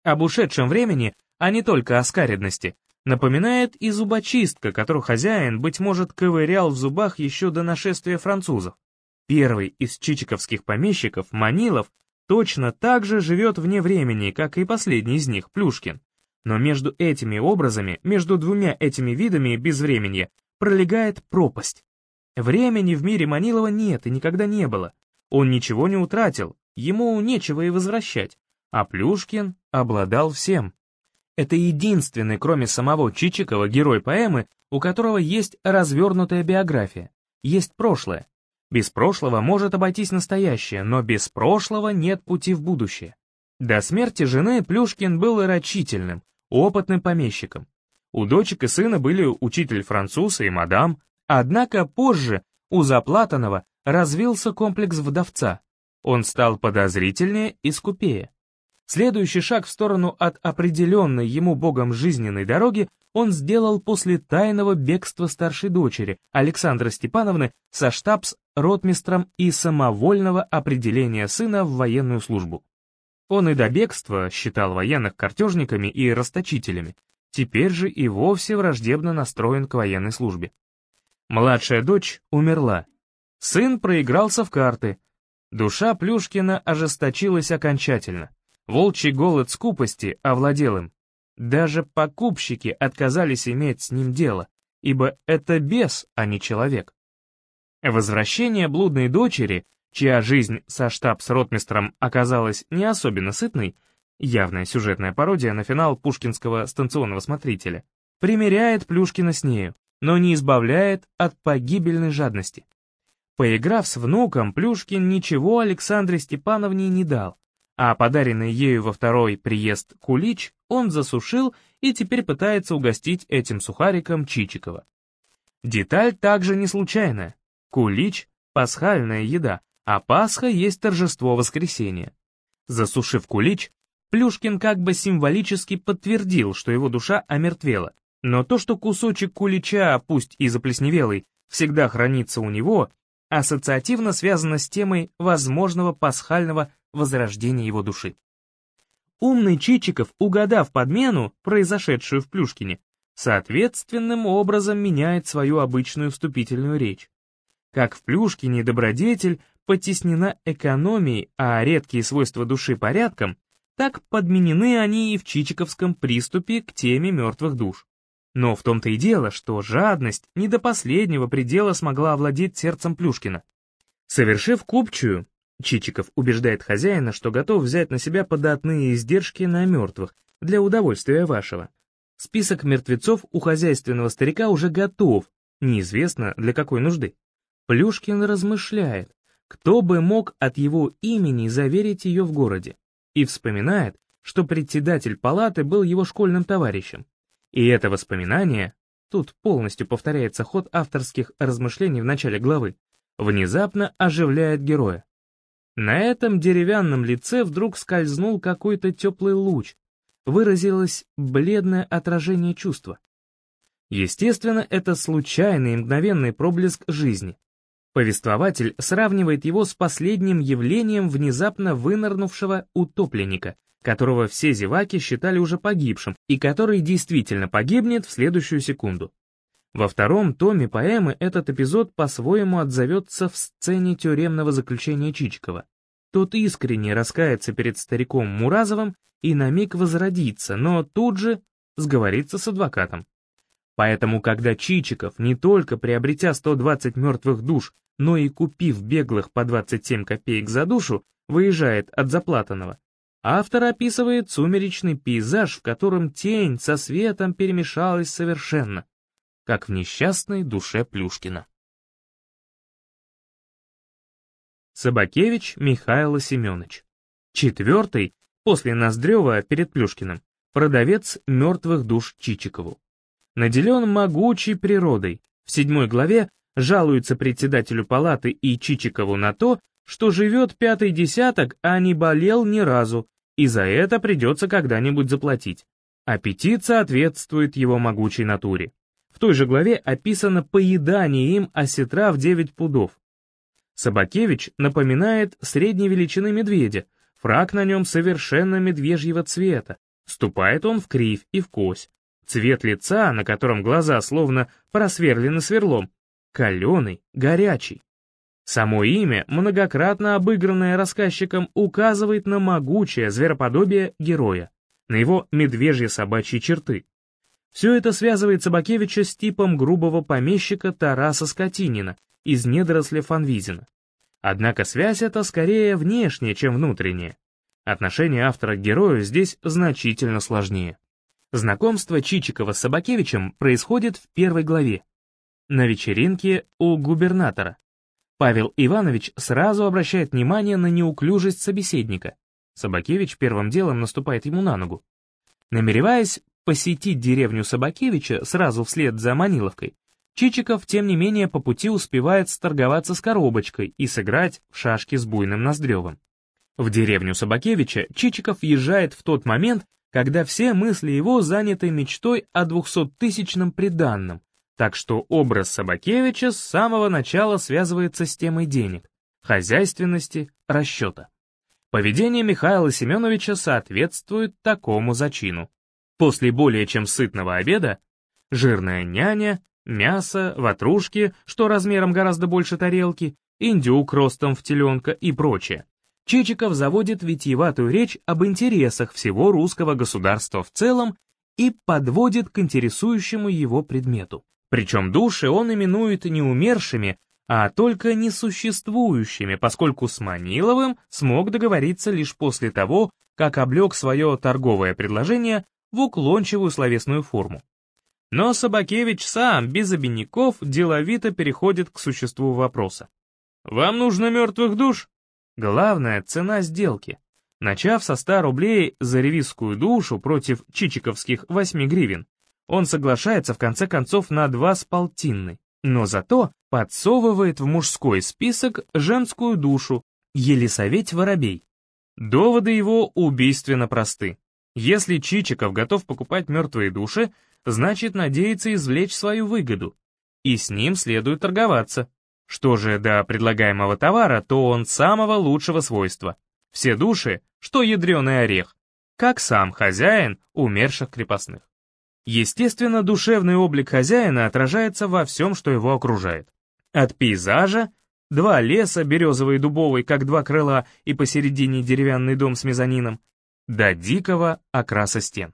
Об ушедшем времени, а не только о скаредности, напоминает и зубочистка, которую хозяин, быть может, ковырял в зубах еще до нашествия французов. Первый из чичиковских помещиков, Манилов, точно так же живет вне времени, как и последний из них, Плюшкин. Но между этими образами, между двумя этими видами безвременья, пролегает пропасть. Времени в мире Манилова нет и никогда не было. Он ничего не утратил, ему нечего и возвращать. А Плюшкин обладал всем. Это единственный, кроме самого Чичикова, герой поэмы, у которого есть развернутая биография, есть прошлое, без прошлого может обойтись настоящее, но без прошлого нет пути в будущее. До смерти жены Плюшкин был рачительным, опытным помещиком. У дочек и сына были учитель француза и мадам, однако позже у Заплатанова развился комплекс вдовца. Он стал подозрительнее и скупее. Следующий шаг в сторону от определенной ему богом жизненной дороги он сделал после тайного бегства старшей дочери Александры Степановны со штабс-ротмистром и самовольного определения сына в военную службу. Он и до бегства считал военных картежниками и расточителями, теперь же и вовсе враждебно настроен к военной службе. Младшая дочь умерла. Сын проигрался в карты. Душа Плюшкина ожесточилась окончательно. Волчий голод скупости овладел им. Даже покупщики отказались иметь с ним дело, ибо это бес, а не человек. Возвращение блудной дочери, чья жизнь со штаб-ротмистром оказалась не особенно сытной, явная сюжетная пародия на финал пушкинского станционного смотрителя, примеряет Плюшкина с нею, но не избавляет от погибельной жадности. Поиграв с внуком, Плюшкин ничего Александре Степановне не дал, а подаренный ею во второй приезд кулич он засушил и теперь пытается угостить этим сухариком Чичикова. Деталь также не случайная. Кулич — пасхальная еда, а Пасха есть торжество воскресения. Засушив кулич, Плюшкин как бы символически подтвердил, что его душа омертвела. Но то, что кусочек кулича, пусть и заплесневелый, всегда хранится у него, ассоциативно связано с темой возможного пасхального возрождения его души. Умный Чичиков, угадав подмену, произошедшую в Плюшкине, соответственным образом меняет свою обычную вступительную речь. Как в Плюшкине добродетель потеснена экономией, а редкие свойства души порядком, так подменены они и в чичиковском приступе к теме мертвых душ. Но в том-то и дело, что жадность не до последнего предела смогла овладеть сердцем Плюшкина. Совершив купчую, Чичиков убеждает хозяина, что готов взять на себя податные издержки на мертвых, для удовольствия вашего. Список мертвецов у хозяйственного старика уже готов, неизвестно для какой нужды. Плюшкин размышляет, кто бы мог от его имени заверить ее в городе, и вспоминает, что председатель палаты был его школьным товарищем. И это воспоминание, тут полностью повторяется ход авторских размышлений в начале главы, внезапно оживляет героя. На этом деревянном лице вдруг скользнул какой-то теплый луч, выразилось бледное отражение чувства. Естественно, это случайный и мгновенный проблеск жизни. Повествователь сравнивает его с последним явлением внезапно вынырнувшего утопленника, которого все зеваки считали уже погибшим и который действительно погибнет в следующую секунду. Во втором томе поэмы этот эпизод по-своему отзовется в сцене тюремного заключения Чичикова. Тот искренне раскается перед стариком Муразовым и на миг возродится, но тут же сговорится с адвокатом. Поэтому, когда Чичиков, не только приобретя 120 мертвых душ, но и купив беглых по 27 копеек за душу, выезжает от заплатанного, автор описывает сумеречный пейзаж, в котором тень со светом перемешалась совершенно. Как в несчастной душе Плюшкина. Собакевич Михаил Семенович. Четвертый, после Ноздрева перед Плюшкиным, продавец мертвых душ Чичикову. Наделен могучей природой, в седьмой главе жалуется председателю палаты и Чичикову на то, что живет пятый десяток, а не болел ни разу, и за это придется когда-нибудь заплатить. Аппетит соответствует его могучей натуре. В той же главе описано поедание им осетра в 9 пудов. Собакевич напоминает средней величины медведя, фрак на нем совершенно медвежьего цвета, ступает он в кривь и в кось. Цвет лица, на котором глаза словно просверлены сверлом, каленый, горячий. Само имя, многократно обыгранное рассказчиком, указывает на могучее звероподобие героя, на его медвежье-собачьи черты. Все это связывает Собакевича с типом грубого помещика Тараса Скотинина из недоросля Фанвизина. Однако связь эта скорее внешняя, чем внутренняя. Отношение автора к герою здесь значительно сложнее. Знакомство Чичикова с Собакевичем происходит в первой главе. На вечеринке у губернатора. Павел Иванович сразу обращает внимание на неуклюжесть собеседника. Собакевич первым делом наступает ему на ногу. Намереваясь посетить деревню Собакевича сразу вслед за Маниловкой, Чичиков, тем не менее, по пути успевает сторговаться с коробочкой и сыграть в шашки с буйным Ноздревым. В деревню Собакевича Чичиков въезжает в тот момент, когда все мысли его заняты мечтой о двухсоттысячном приданном, так что образ Собакевича с самого начала связывается с темой денег, хозяйственности, расчета. Поведение Михаила Семеновича соответствует такому зачину. После более чем сытного обеда жирная няня, мясо, ватрушки, что размером гораздо больше тарелки, индюк ростом в теленка и прочее. Чичиков заводит витиеватую речь об интересах всего русского государства в целом и подводит к интересующему его предмету. Причем души он именует не умершими, а только несуществующими, поскольку с Маниловым смог договориться лишь после того, как облег свое торговое предложение в уклончивую словесную форму. Но Собакевич сам, без обиняков, деловито переходит к существу вопроса. «Вам нужно мертвых душ?» Главное — цена сделки. Начав со 100 рублей за ревизскую душу против чичиковских 8 гривен, он соглашается в конце концов на два с полтинной, но зато подсовывает в мужской список женскую душу Елисавете Воробей. Доводы его убийственно просты. Если Чичиков готов покупать мертвые души, значит надеется извлечь свою выгоду, и с ним следует торговаться. Что же до предлагаемого товара, то он самого лучшего свойства. Все души, что ядреный орех, как сам хозяин умерших крепостных. Естественно, душевный облик хозяина отражается во всем, что его окружает. От пейзажа, два леса, березовый и дубовый, как два крыла, и посередине деревянный дом с мезонином, до дикого окраса стен.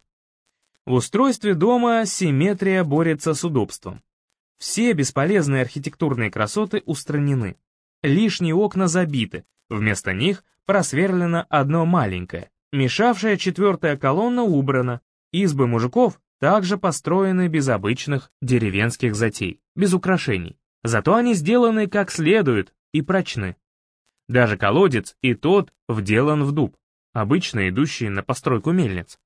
В устройстве дома симметрия борется с удобством. Все бесполезные архитектурные красоты устранены. Лишние окна забиты, вместо них просверлено одно маленькое. Мешавшая четвертая колонна убрана. Избы мужиков также построены без обычных деревенских затей, без украшений. Зато они сделаны как следует и прочны. Даже колодец и тот вделан в дуб, обычно идущий на постройку мельниц.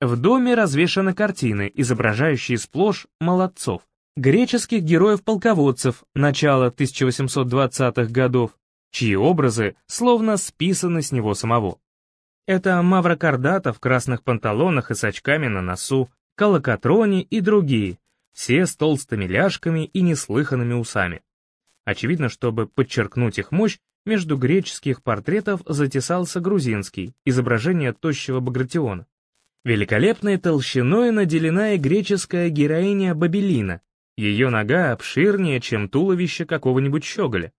В доме развешаны картины, изображающие сплошь молодцов, греческих героев-полководцев начала 1820-х годов, чьи образы словно списаны с него самого. Это Маврокардата в красных панталонах и с очками на носу, колокотрони и другие, все с толстыми ляжками и неслыханными усами. Очевидно, чтобы подчеркнуть их мощь, между греческих портретов затесался грузинский, изображение тощего Багратиона. Великолепной толщиной наделена и греческая героиня Бабелина, ее нога обширнее, чем туловище какого-нибудь щеголя.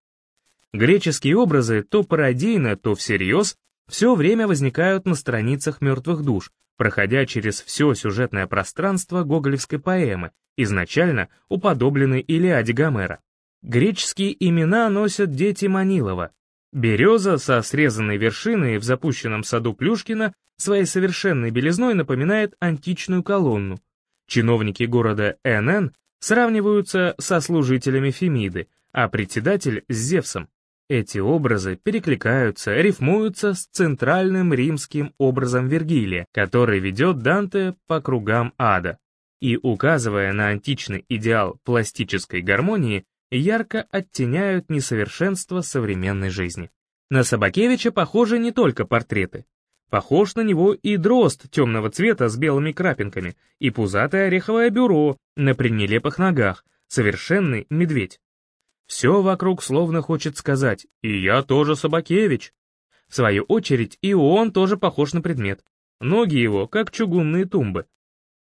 Греческие образы то пародийно, то всерьез все время возникают на страницах мертвых душ, проходя через все сюжетное пространство гоголевской поэмы, изначально уподобленной Илиаде Гомера. Греческие имена носят дети Манилова. Береза со срезанной вершиной в запущенном саду Плюшкина своей совершенной белизной напоминает античную колонну. Чиновники города НН сравниваются со служителями Фемиды, а председатель с Зевсом. Эти образы перекликаются, рифмуются с центральным римским образом Вергилия, который ведет Данте по кругам ада, и, указывая на античный идеал пластической гармонии, ярко оттеняют несовершенство современной жизни. На Собакевича похожи не только портреты. Похож на него и дрозд темного цвета с белыми крапинками, и пузатое ореховое бюро на пренелепых ногах, совершенный медведь. Все вокруг словно хочет сказать «И я тоже Собакевич». В свою очередь и он тоже похож на предмет. Ноги его как чугунные тумбы.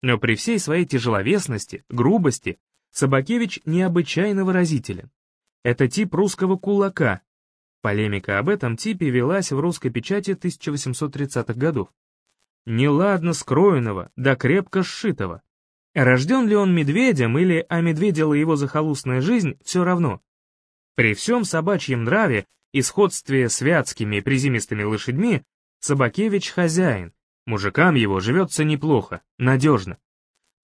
Но при всей своей тяжеловесности, грубости, Собакевич необычайно выразителен. Это тип русского кулака. Полемика об этом типе велась в русской печати 1830-х годов. Неладно скроенного, да крепко сшитого. Рожден ли он медведем или омедведила его захолустная жизнь, все равно. При всем собачьем нраве и сходстве с вятскими приземистыми лошадьми, Собакевич хозяин, мужикам его живется неплохо, надежно.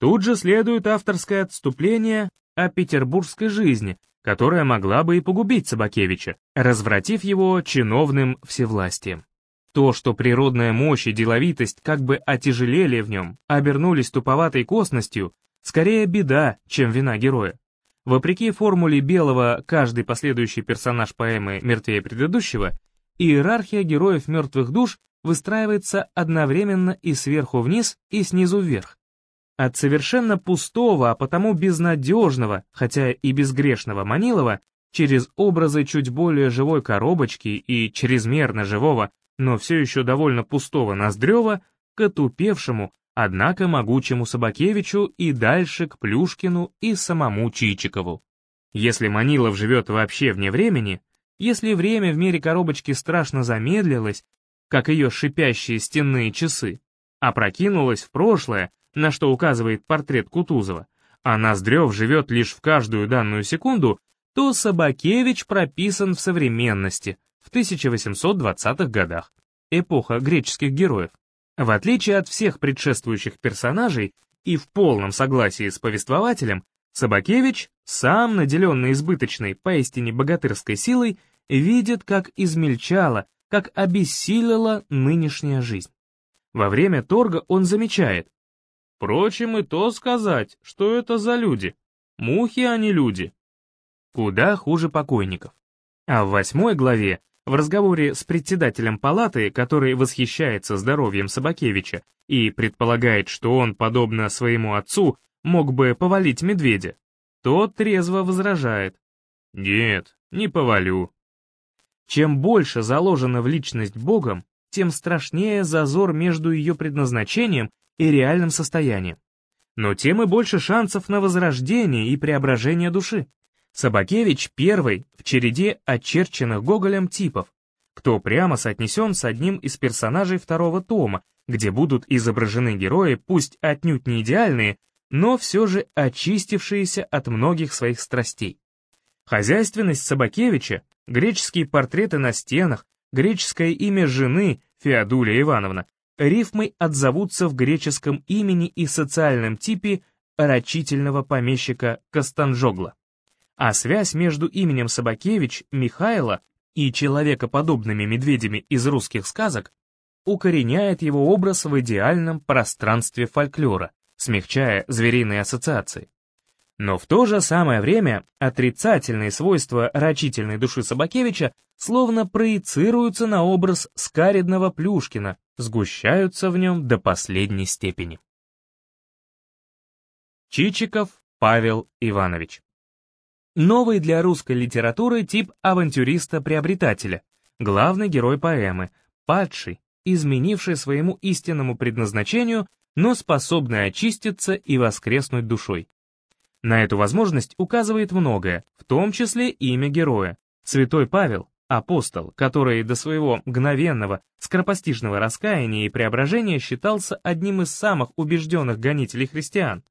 Тут же следует авторское отступление о петербургской жизни, которая могла бы и погубить Собакевича, развратив его чиновным всевластием. То, что природная мощь и деловитость как бы отяжелели в нем, обернулись туповатой косностью, скорее беда, чем вина героя. Вопреки формуле Белого каждый последующий персонаж поэмы мертвее предыдущего, иерархия героев мертвых душ выстраивается одновременно и сверху вниз, и снизу вверх. От совершенно пустого, а потому безнадежного, хотя и безгрешного Манилова, через образы чуть более живой коробочки и чрезмерно живого, но все еще довольно пустого Ноздрева, к отупевшему, однако могучему Собакевичу и дальше к Плюшкину и самому Чичикову. Если Манилов живет вообще вне времени, если время в мире коробочки страшно замедлилось, как ее шипящие стенные часы, а прокинулось в прошлое, на что указывает портрет Кутузова, а Ноздрев живет лишь в каждую данную секунду, то Собакевич прописан в современности, в 1820-х годах, эпоха греческих героев. В отличие от всех предшествующих персонажей и в полном согласии с повествователем, Собакевич, сам наделенный избыточной, поистине богатырской силой, видит, как измельчала, как обессилила нынешняя жизнь. Во время торга он замечает. Впрочем, и то сказать, что это за люди. Мухи, а не люди. Куда хуже покойников. А в восьмой главе в разговоре с председателем палаты, который восхищается здоровьем Собакевича и предполагает, что он, подобно своему отцу, мог бы повалить медведя, тот трезво возражает. «Нет, не повалю». Чем больше заложено в личность Богом, тем страшнее зазор между ее предназначением и реальным состоянием. Но тем и больше шансов на возрождение и преображение души. Собакевич первый в череде очерченных Гоголем типов, кто прямо соотнесен с одним из персонажей второго тома, где будут изображены герои, пусть отнюдь не идеальные, но все же очистившиеся от многих своих страстей. Хозяйственность Собакевича, греческие портреты на стенах, греческое имя жены, Феодулия Ивановна, рифмой отзовутся в греческом имени и социальном типе рачительного помещика Костанжогла а связь между именем Собакевич, Михайла и человекоподобными медведями из русских сказок укореняет его образ в идеальном пространстве фольклора, смягчая звериные ассоциации. Но в то же самое время отрицательные свойства рачительной души Собакевича словно проецируются на образ скаридного Плюшкина, сгущаются в нем до последней степени. Чичиков Павел Иванович Новый для русской литературы тип авантюриста-приобретателя, главный герой поэмы, падший, изменивший своему истинному предназначению, но способный очиститься и воскреснуть душой. На эту возможность указывает многое, в том числе имя героя. Святой Павел, апостол, который до своего мгновенного, скоропостижного раскаяния и преображения считался одним из самых убежденных гонителей христиан.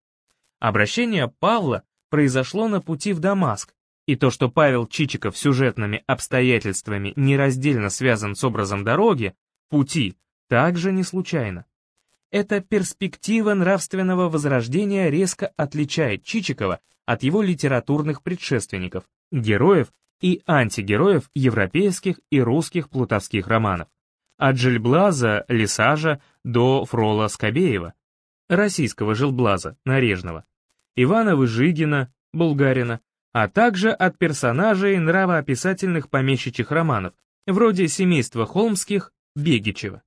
Обращение Павла произошло на пути в Дамаск, и то, что Павел Чичиков сюжетными обстоятельствами нераздельно связан с образом дороги, пути, также не случайно. Эта перспектива нравственного возрождения резко отличает Чичикова от его литературных предшественников, героев и антигероев европейских и русских плутовских романов. От Жильблаза, Лисажа до Фрола Скобеева, российского Жилблаза, Нарежного, Ивана Выжигина, Булгарина, а также от персонажей нравоописательных помещичьих романов, вроде «Семейства Холмских» Бегичева.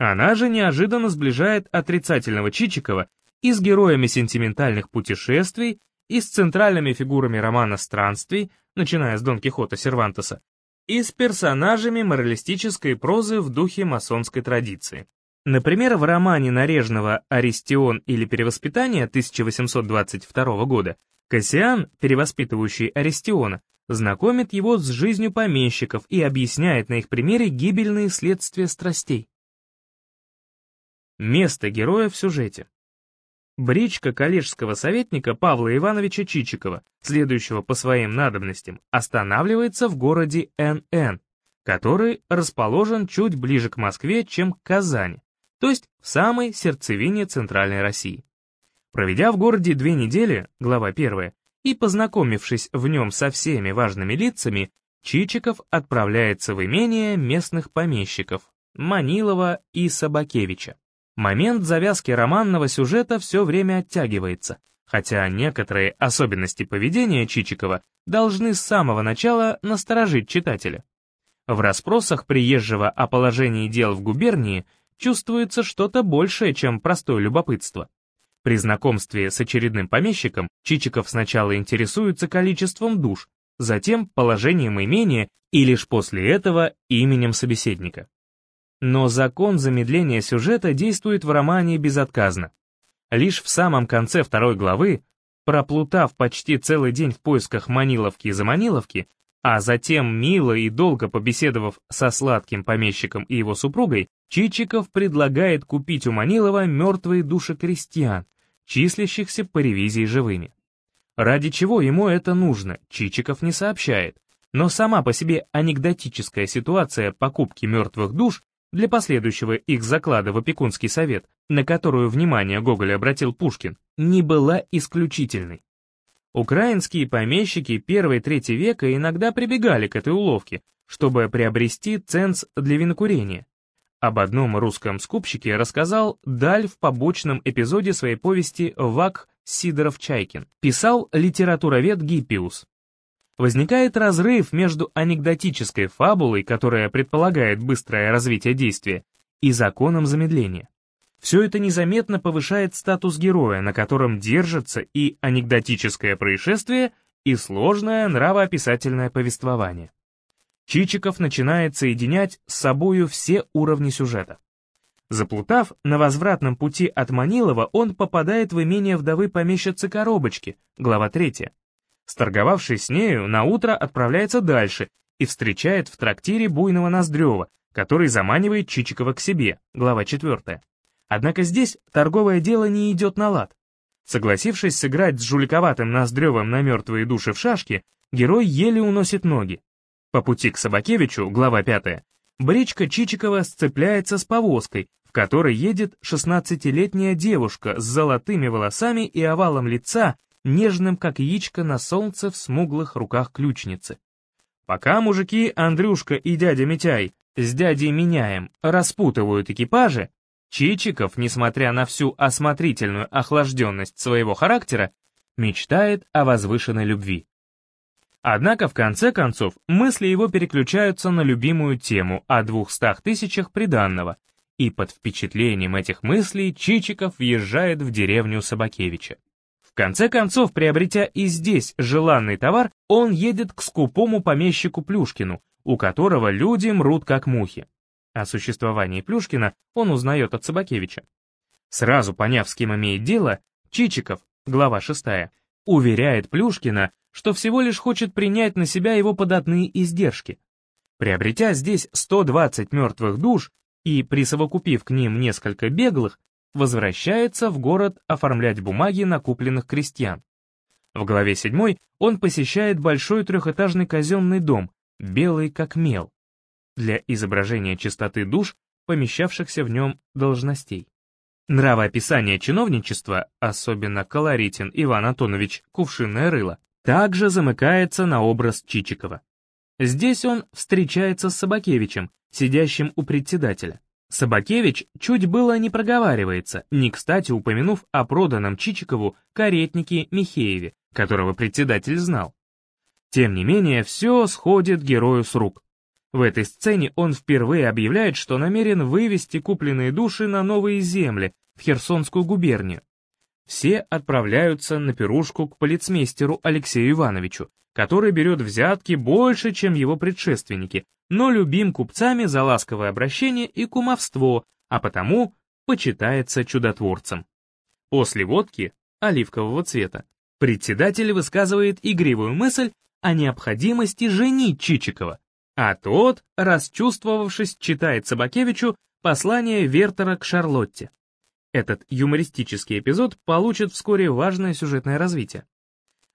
Она же неожиданно сближает отрицательного Чичикова и с героями сентиментальных путешествий, и с центральными фигурами романа «Странствий», начиная с Дон Кихота Сервантеса, и с персонажами моралистической прозы в духе масонской традиции. Например, в романе Нарежного «Аристион или перевоспитание» 1822 года Кассиан, перевоспитывающий Аристиона, знакомит его с жизнью помещиков и объясняет на их примере гибельные следствия страстей. Место героя в сюжете. Бричка коллежского советника Павла Ивановича Чичикова, следующего по своим надобностям, останавливается в городе НН, который расположен чуть ближе к Москве, чем к Казани, то есть в самой сердцевине Центральной России. Проведя в городе две недели, глава первая, и познакомившись в нем со всеми важными лицами, Чичиков отправляется в имение местных помещиков Манилова и Собакевича. Момент завязки романного сюжета все время оттягивается, хотя некоторые особенности поведения Чичикова должны с самого начала насторожить читателя. В расспросах приезжего о положении дел в губернии чувствуется что-то большее, чем простое любопытство. При знакомстве с очередным помещиком Чичиков сначала интересуется количеством душ, затем положением имения и лишь после этого именем собеседника. Но закон замедления сюжета действует в романе безотказно. Лишь в самом конце второй главы, проплутав почти целый день в поисках Маниловки и Заманиловки, а затем, мило и долго побеседовав со сладким помещиком и его супругой, Чичиков предлагает купить у Манилова мертвые души крестьян, числящихся по ревизии живыми. Ради чего ему это нужно, Чичиков не сообщает, но сама по себе анекдотическая ситуация покупки мертвых душ для последующего их заклада в опекунский совет, на которую внимание Гоголь обратил Пушкин, не была исключительной. Украинские помещики первой-третьей века иногда прибегали к этой уловке, чтобы приобрести ценз для винокурения. Об одном русском скупщике рассказал Даль в побочном эпизоде своей повести «Вак Сидоров-Чайкин». Писал литературовед Гиппиус. Возникает разрыв между анекдотической фабулой, которая предполагает быстрое развитие действия, и законом замедления. Все это незаметно повышает статус героя, на котором держится и анекдотическое происшествие, и сложное нравоописательное повествование. Чичиков начинает соединять с собою все уровни сюжета. Заплутав на возвратном пути от Манилова, он попадает в имение вдовы помещицы Коробочки, глава 3, Сторговавшись с нею, наутро отправляется дальше и встречает в трактире буйного Ноздрева, который заманивает Чичикова к себе, глава 4. Однако здесь торговое дело не идет на лад. Согласившись сыграть с жуликоватым Ноздревым на мертвые души в шашки, герой еле уносит ноги. По пути к Собакевичу, глава 5, бричка Чичикова сцепляется с повозкой, в которой едет 16-летняя девушка с золотыми волосами и овалом лица, нежным как яичко на солнце в смуглых руках ключницы. Пока мужики Андрюшка и дядя Митяй с дядей Меняем распутывают экипажи, Чичиков, несмотря на всю осмотрительную охлажденность своего характера, мечтает о возвышенной любви. Однако в конце концов мысли его переключаются на любимую тему о двухстах тысячах приданного, и под впечатлением этих мыслей Чичиков въезжает в деревню Собакевича. В конце концов, приобретя и здесь желанный товар, он едет к скупому помещику Плюшкину, у которого люди мрут как мухи. О существовании Плюшкина он узнает от Собакевича. Сразу поняв, с кем имеет дело, Чичиков, глава 6, уверяет Плюшкина, что всего лишь хочет принять на себя его податные издержки. Приобретя здесь 120 мертвых душ и присовокупив к ним несколько беглых, возвращается в город оформлять бумаги на купленных крестьян. В главе 7 он посещает большой трехэтажный казенный дом, белый как мел, для изображения чистоты душ, помещавшихся в нем должностей. Нравоописание чиновничества, особенно Колоритин Иван Антонович Кувшинное рыло, также замыкается на образ Чичикова. Здесь он встречается с Собакевичем, сидящим у председателя. Собакевич чуть было не проговаривается, не кстати упомянув о проданном Чичикову каретнике Михееве, которого председатель знал. Тем не менее, все сходит герою с рук. В этой сцене он впервые объявляет, что намерен вывести купленные души на новые земли, в Херсонскую губернию. Все отправляются на пирушку к полицмейстеру Алексею Ивановичу, который берет взятки больше, чем его предшественники, но любим купцами за ласковое обращение и кумовство, а потому почитается чудотворцем. После водки, оливкового цвета, председатель высказывает игривую мысль о необходимости женить Чичикова, а тот, расчувствовавшись, читает Собакевичу послание Вертера к Шарлотте. Этот юмористический эпизод получит вскоре важное сюжетное развитие.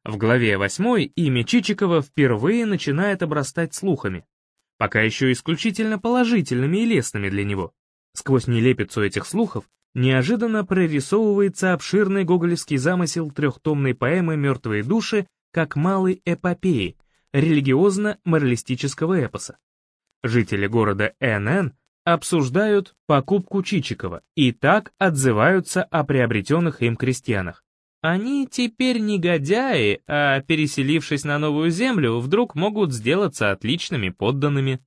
В главе 8 имя Чичикова впервые начинает обрастать слухами, пока еще исключительно положительными и лестными для него. Сквозь нелепицу этих слухов неожиданно прорисовывается обширный гоголевский замысел трехтомной поэмы «Мертвые души» как малой эпопеи, религиозно-моралистического эпоса. Жители города НН обсуждают покупку Чичикова и так отзываются о приобретенных им крестьянах. Они теперь негодяи, а переселившись на новую землю, вдруг могут сделаться отличными подданными.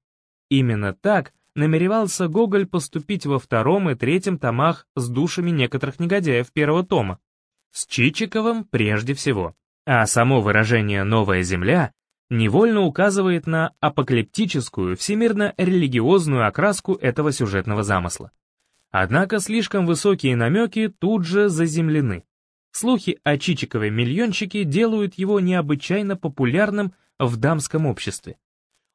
Именно так намеревался Гоголь поступить во втором и третьем томах с душами некоторых негодяев первого тома. С Чичиковым прежде всего. А само выражение «новая земля» невольно указывает на апокалиптическую, всемирно-религиозную окраску этого сюжетного замысла. Однако слишком высокие намеки тут же заземлены. Слухи о Чичиковой миллиончике делают его необычайно популярным в дамском обществе.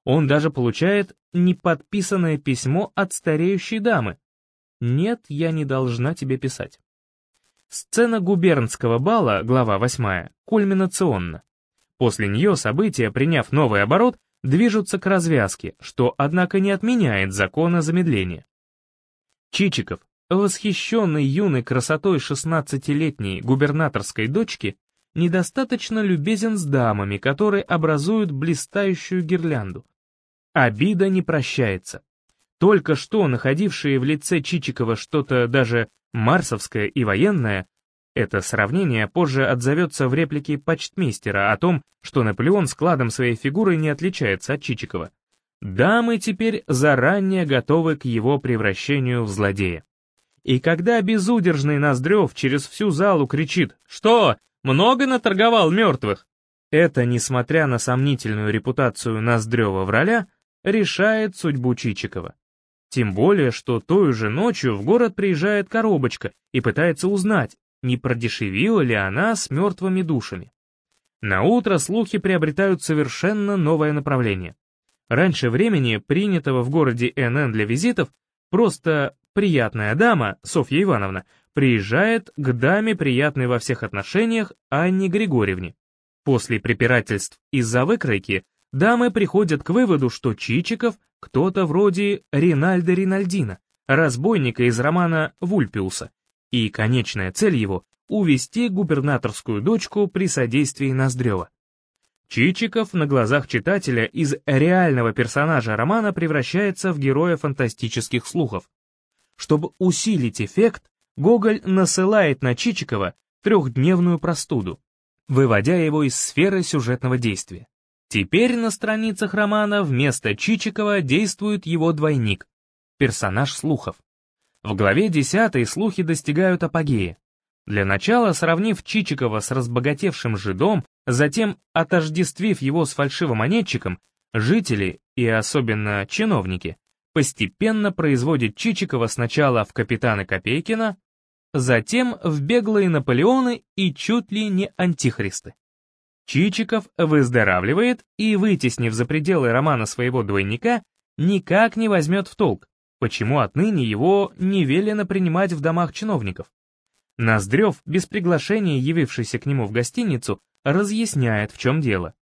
Он даже получает неподписанное письмо от стареющей дамы. «Нет, я не должна тебе писать». Сцена губернского бала, глава 8, кульминационна. После нее события, приняв новый оборот, движутся к развязке, что, однако, не отменяет закона замедления. Чичиков, восхищенный юной красотой 16-летней губернаторской дочки, недостаточно любезен с дамами, которые образуют блистающую гирлянду. Обида не прощается. Только что находившие в лице Чичикова что-то даже марсовское и военное, это сравнение позже отзовется в реплике почтмейстера о том, что Наполеон складом своей фигуры не отличается от Чичикова. Дамы теперь заранее готовы к его превращению в злодея. И когда безудержный Ноздрев через всю залу кричит «Что, много наторговал мертвых?» Это, несмотря на сомнительную репутацию Ноздрева в роля, решает судьбу Чичикова. Тем более, что той же ночью в город приезжает коробочка и пытается узнать, не продешевила ли она с мертвыми душами. На утро слухи приобретают совершенно новое направление. Раньше времени, принятого в городе НН для визитов, просто приятная дама, Софья Ивановна, приезжает к даме, приятной во всех отношениях, Анне Григорьевне. После препирательств из-за выкройки, дамы приходят к выводу, что Чичиков кто-то вроде Ринальда Ринальдина, разбойника из романа Вульпиуса, и конечная цель его — увести губернаторскую дочку при содействии Ноздрева. Чичиков на глазах читателя из реального персонажа романа превращается в героя фантастических слухов. Чтобы усилить эффект, Гоголь насылает на Чичикова трехдневную простуду, выводя его из сферы сюжетного действия. Теперь на страницах романа вместо Чичикова действует его двойник, персонаж слухов. В главе 10 слухи достигают апогея. Для начала, сравнив Чичикова с разбогатевшим жидом, затем отождествив его с фальшивомонетчиком, жители, и особенно чиновники, постепенно производят Чичикова сначала в капитана Копейкина, затем в беглые Наполеоны и чуть ли не антихристы. Чичиков выздоравливает и, вытеснив за пределы романа своего двойника, никак не возьмет в толк, почему отныне его не велено принимать в домах чиновников. Ноздрев, без приглашения явившийся к нему в гостиницу, разъясняет, в чем дело.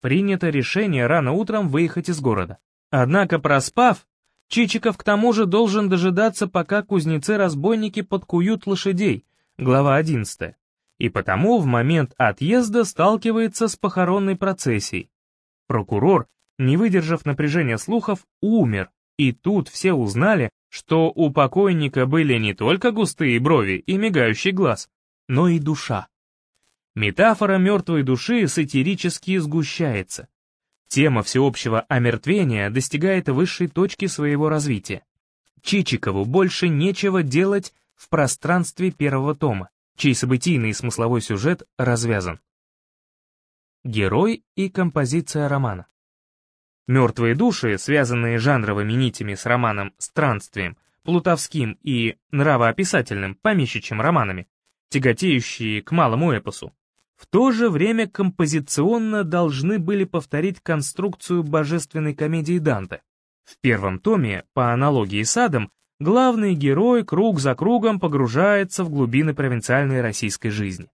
Принято решение рано утром выехать из города. Однако, проспав, Чичиков к тому же должен дожидаться, пока кузнецы-разбойники подкуют лошадей, глава 11. И потому в момент отъезда сталкивается с похоронной процессией. Прокурор, не выдержав напряжения слухов, умер, и тут все узнали, что у покойника были не только густые брови и мигающий глаз, но и душа. Метафора мертвой души сатирически сгущается. Тема всеобщего омертвения достигает высшей точки своего развития. Чичикову больше нечего делать в пространстве первого тома, чей событийный и смысловой сюжет развязан. Герой и композиция романа. Мертвые души, связанные жанровыми нитями с романом «Странствием», плутовским и нравоописательным помещичьим романами, тяготеющие к малому эпосу, в то же время композиционно должны были повторить конструкцию божественной комедии Данте. В первом томе, по аналогии с Адом, главный герой круг за кругом погружается в глубины провинциальной российской жизни.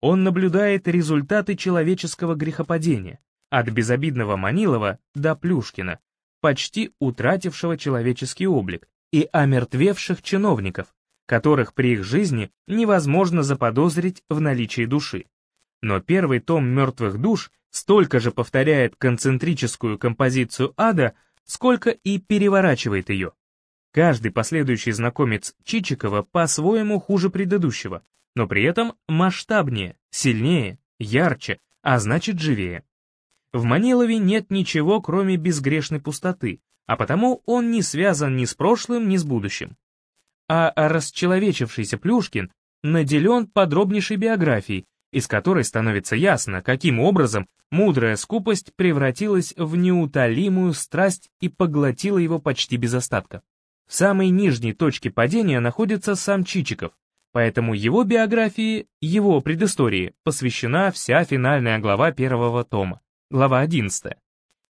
Он наблюдает результаты человеческого грехопадения, от безобидного Манилова до Плюшкина, почти утратившего человеческий облик, и омертвевших чиновников, которых при их жизни невозможно заподозрить в наличии души. Но первый том «Мертвых душ» столько же повторяет концентрическую композицию ада, сколько и переворачивает ее. Каждый последующий знакомец Чичикова по-своему хуже предыдущего, но при этом масштабнее, сильнее, ярче, а значит живее. В Манилове нет ничего, кроме безгрешной пустоты, а потому он не связан ни с прошлым, ни с будущим. А расчеловечившийся Плюшкин наделен подробнейшей биографией, из которой становится ясно, каким образом мудрая скупость превратилась в неутолимую страсть и поглотила его почти без остатка. В самой нижней точке падения находится сам Чичиков, поэтому его биографии, его предыстории посвящена вся финальная глава первого тома, глава 11.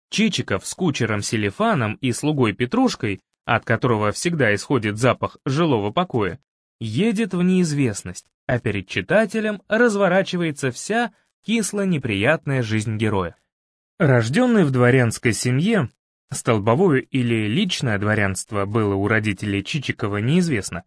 Чичиков с кучером Селифаном и слугой Петрушкой, от которого всегда исходит запах жилого покоя, едет в неизвестность, а перед читателем разворачивается вся кисло-неприятная жизнь героя. Рожденный в дворянской семье, столбовое или личное дворянство было у родителей Чичикова неизвестно.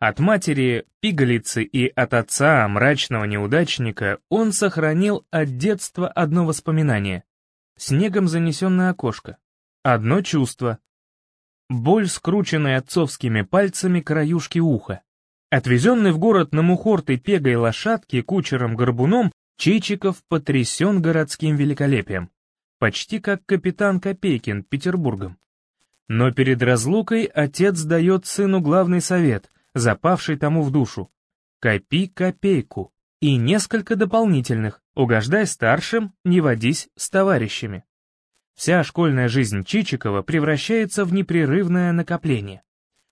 От матери пигалицы и от отца мрачного неудачника он сохранил от детства одно воспоминание — снегом занесенное окошко, одно чувство — боль, скрученной отцовскими пальцами краюшки уха. Отвезенный в город на мухортой пегой лошадке кучером-горбуном, Чичиков потрясен городским великолепием, почти как капитан Копейкин Петербургом. Но перед разлукой отец дает сыну главный совет, запавший тому в душу. Копи копейку. И несколько дополнительных, угождай старшим, не водись с товарищами. Вся школьная жизнь Чичикова превращается в непрерывное накопление.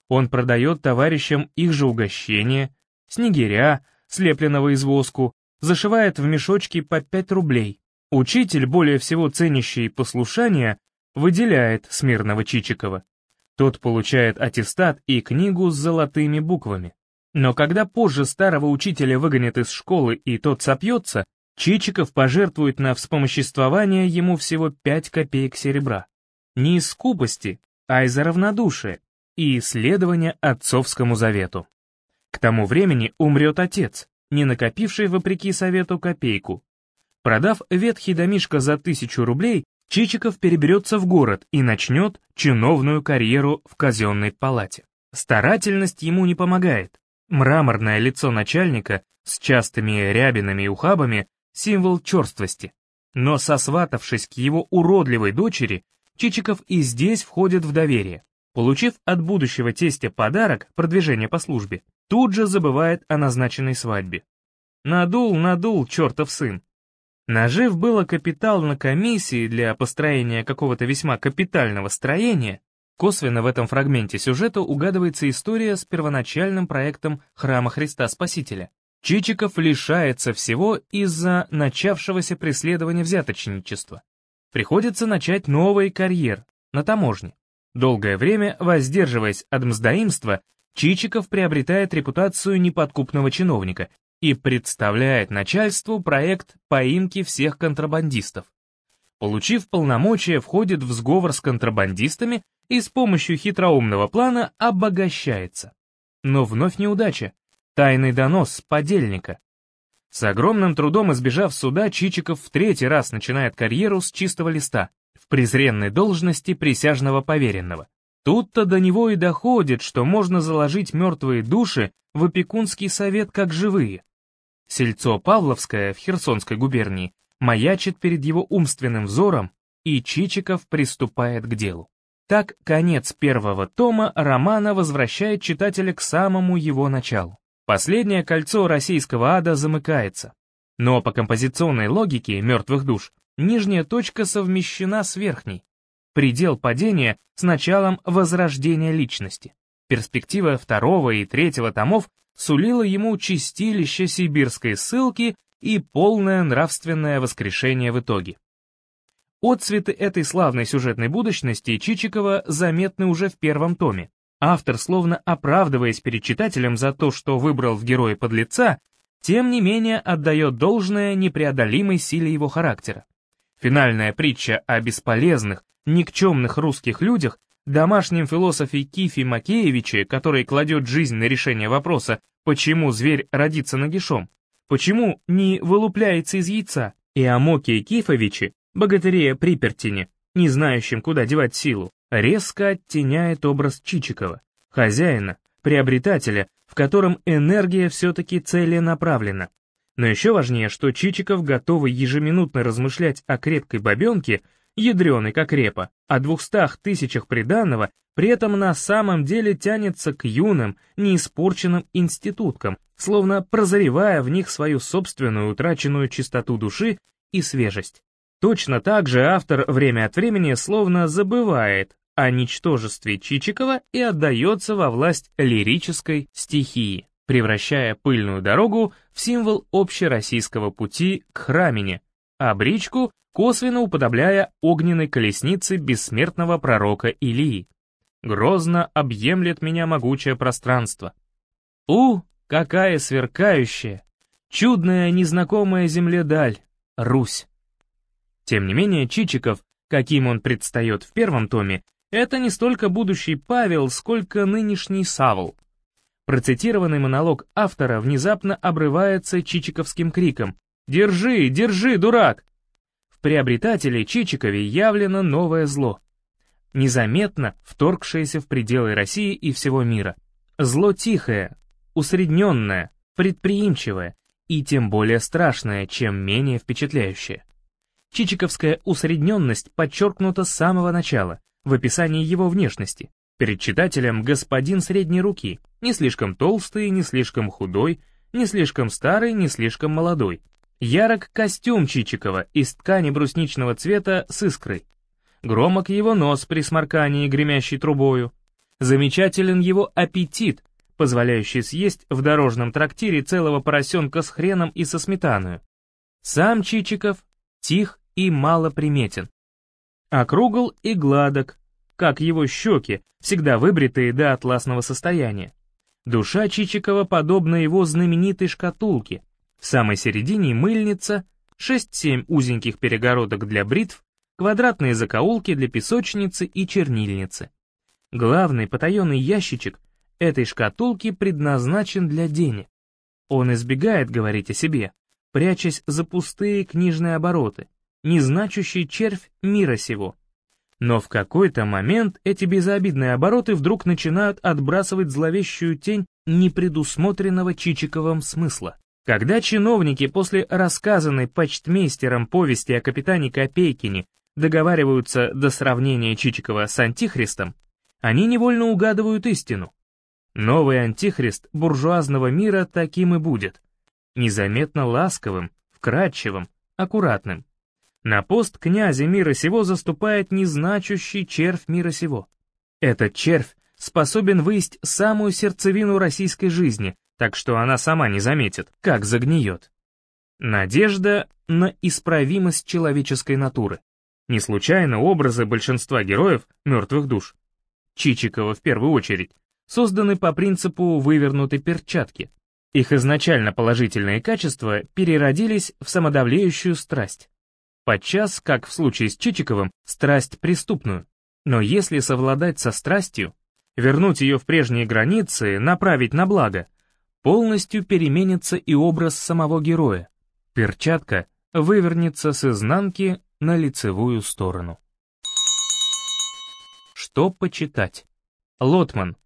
Он продает товарищам их же угощение, снегиря, слепленного из воску, зашивает в мешочки по 5 рублей. Учитель, более всего ценящий послушание, выделяет смирного Чичикова. Тот получает аттестат и книгу с золотыми буквами. Но когда позже старого учителя выгонят из школы и тот сопьется, Чичиков пожертвует на вспомоществование ему всего 5 копеек серебра. Не из скупости, а из-за равнодушия, и исследования отцовскому завету. К тому времени умрет отец, не накопивший вопреки совету копейку. Продав ветхий домишко за тысячу рублей, Чичиков переберется в город и начнет чиновную карьеру в казенной палате. Старательность ему не помогает. Мраморное лицо начальника с частыми рябинами и ухабами — символ черствости. Но сосватавшись к его уродливой дочери, Чичиков и здесь входит в доверие. Получив от будущего тестя подарок, продвижение по службе, тут же забывает о назначенной свадьбе. Надул, надул, чертов сын. Нажив было капитал на комиссии для построения какого-то весьма капитального строения, косвенно в этом фрагменте сюжета угадывается история с первоначальным проектом Храма Христа Спасителя. Чичиков лишается всего из-за начавшегося преследования взяточничества. Приходится начать новый карьер на таможне. Долгое время, воздерживаясь от мздоимства, Чичиков приобретает репутацию неподкупного чиновника и представляет начальству проект поимки всех контрабандистов. Получив полномочия, входит в сговор с контрабандистами и с помощью хитроумного плана обогащается. Но вновь неудача. Тайный донос подельника. С огромным трудом избежав суда, Чичиков в третий раз начинает карьеру с чистого листа, в презренной должности присяжного поверенного. Тут-то до него и доходит, что можно заложить мертвые души в опекунский совет как живые. Сельцо Павловское в Херсонской губернии маячит перед его умственным взором, и Чичиков приступает к делу. Так конец первого тома романа возвращает читателя к самому его началу. Последнее кольцо российского ада замыкается. Но по композиционной логике мертвых душ нижняя точка совмещена с верхней. Предел падения с началом возрождения личности. Перспектива второго и третьего томов сулила ему чистилище сибирской ссылки и полное нравственное воскрешение в итоге. Отцветы этой славной сюжетной будущности Чичикова заметны уже в первом томе. Автор, словно оправдываясь перед читателем за то, что выбрал в герое подлеца, тем не менее отдает должное непреодолимой силе его характера. Финальная притча о бесполезных, никчемных русских людях, домашнем философе Кифе Макеевиче, который кладет жизнь на решение вопроса, почему зверь родится нагишом, почему не вылупляется из яйца, и о Моке Кифовиче, богатыре Припертине, не знающем, куда девать силу, резко оттеняет образ Чичикова, хозяина, приобретателя, в котором энергия все-таки целенаправлена. Но еще важнее, что Чичиков, готовый ежеминутно размышлять о крепкой бабенке, ядреный как репа, о двухстах тысячах приданного, при этом на самом деле тянется к юным, неиспорченным институткам, словно прозревая в них свою собственную утраченную чистоту души и свежесть. Точно так же автор время от времени словно забывает о ничтожестве Чичикова и отдается во власть лирической стихии, превращая пыльную дорогу в символ общероссийского пути к храмине, а бричку косвенно уподобляя огненной колеснице бессмертного пророка Илии. Грозно объемлет меня могучее пространство. У, какая сверкающая, чудная незнакомая земле даль, Русь! Тем не менее, Чичиков, каким он предстает в первом томе, это не столько будущий Павел, сколько нынешний Савл. Процитированный монолог автора внезапно обрывается чичиковским криком «Держи, держи, дурак!» В приобретателе Чичикове явлено новое зло, незаметно вторгшееся в пределы России и всего мира. Зло тихое, усредненное, предприимчивое и тем более страшное, чем менее впечатляющее. Чичиковская усредненность подчеркнута с самого начала, в описании его внешности. Перед читателем господин средней руки, не слишком толстый, не слишком худой, не слишком старый, не слишком молодой. Ярок костюм Чичикова из ткани брусничного цвета с искрой. Громок его нос при сморкании гремящей трубою. Замечателен его аппетит, позволяющий съесть в дорожном трактире целого поросенка с хреном и со сметаной. Сам Чичиков тих и мало приметен. Округл и гладок, как его щеки, всегда выбритые до атласного состояния. Душа Чичикова подобна его знаменитой шкатулке. В самой середине мыльница, 6-7 узеньких перегородок для бритв, квадратные закоулки для песочницы и чернильницы. Главный потаенный ящичек этой шкатулки предназначен для денег. Он избегает говорить о себе, прячась за пустые книжные обороты, незначущий червь мира сего. Но в какой-то момент эти безобидные обороты вдруг начинают отбрасывать зловещую тень непредусмотренного Чичиковым смысла. Когда чиновники после рассказанной почтмейстером повести о капитане Копейкине договариваются до сравнения Чичикова с Антихристом, они невольно угадывают истину. Новый Антихрист буржуазного мира таким и будет. Незаметно ласковым, вкрадчивым, аккуратным. На пост князя мира сего заступает незначущий червь мира сего. Этот червь способен выесть самую сердцевину российской жизни, так что она сама не заметит, как загниет. Надежда на исправимость человеческой натуры. Не случайно образы большинства героев мертвых душ, Чичикова в первую очередь, созданы по принципу вывернутой перчатки. Их изначально положительные качества переродились в самодавлеющую страсть. Подчас, как в случае с Чичиковым, страсть преступную. Но если совладать со страстью, вернуть ее в прежние границы, направить на благо, полностью переменится и образ самого героя. Перчатка вывернется с изнанки на лицевую сторону. Что почитать? Лотман.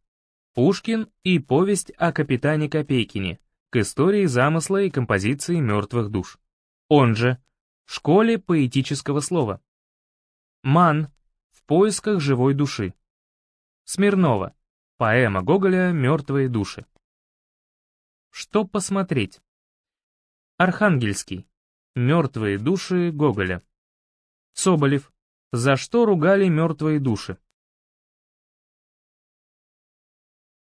Пушкин и повесть о капитане Копейкине к истории замысла и композиции мертвых душ. Он же «Школе поэтического слова». Ман в поисках живой души. Смирнова. Поэма Гоголя «Мертвые души». Что посмотреть? Архангельский. Мертвые души Гоголя. Соболев. За что ругали мертвые души?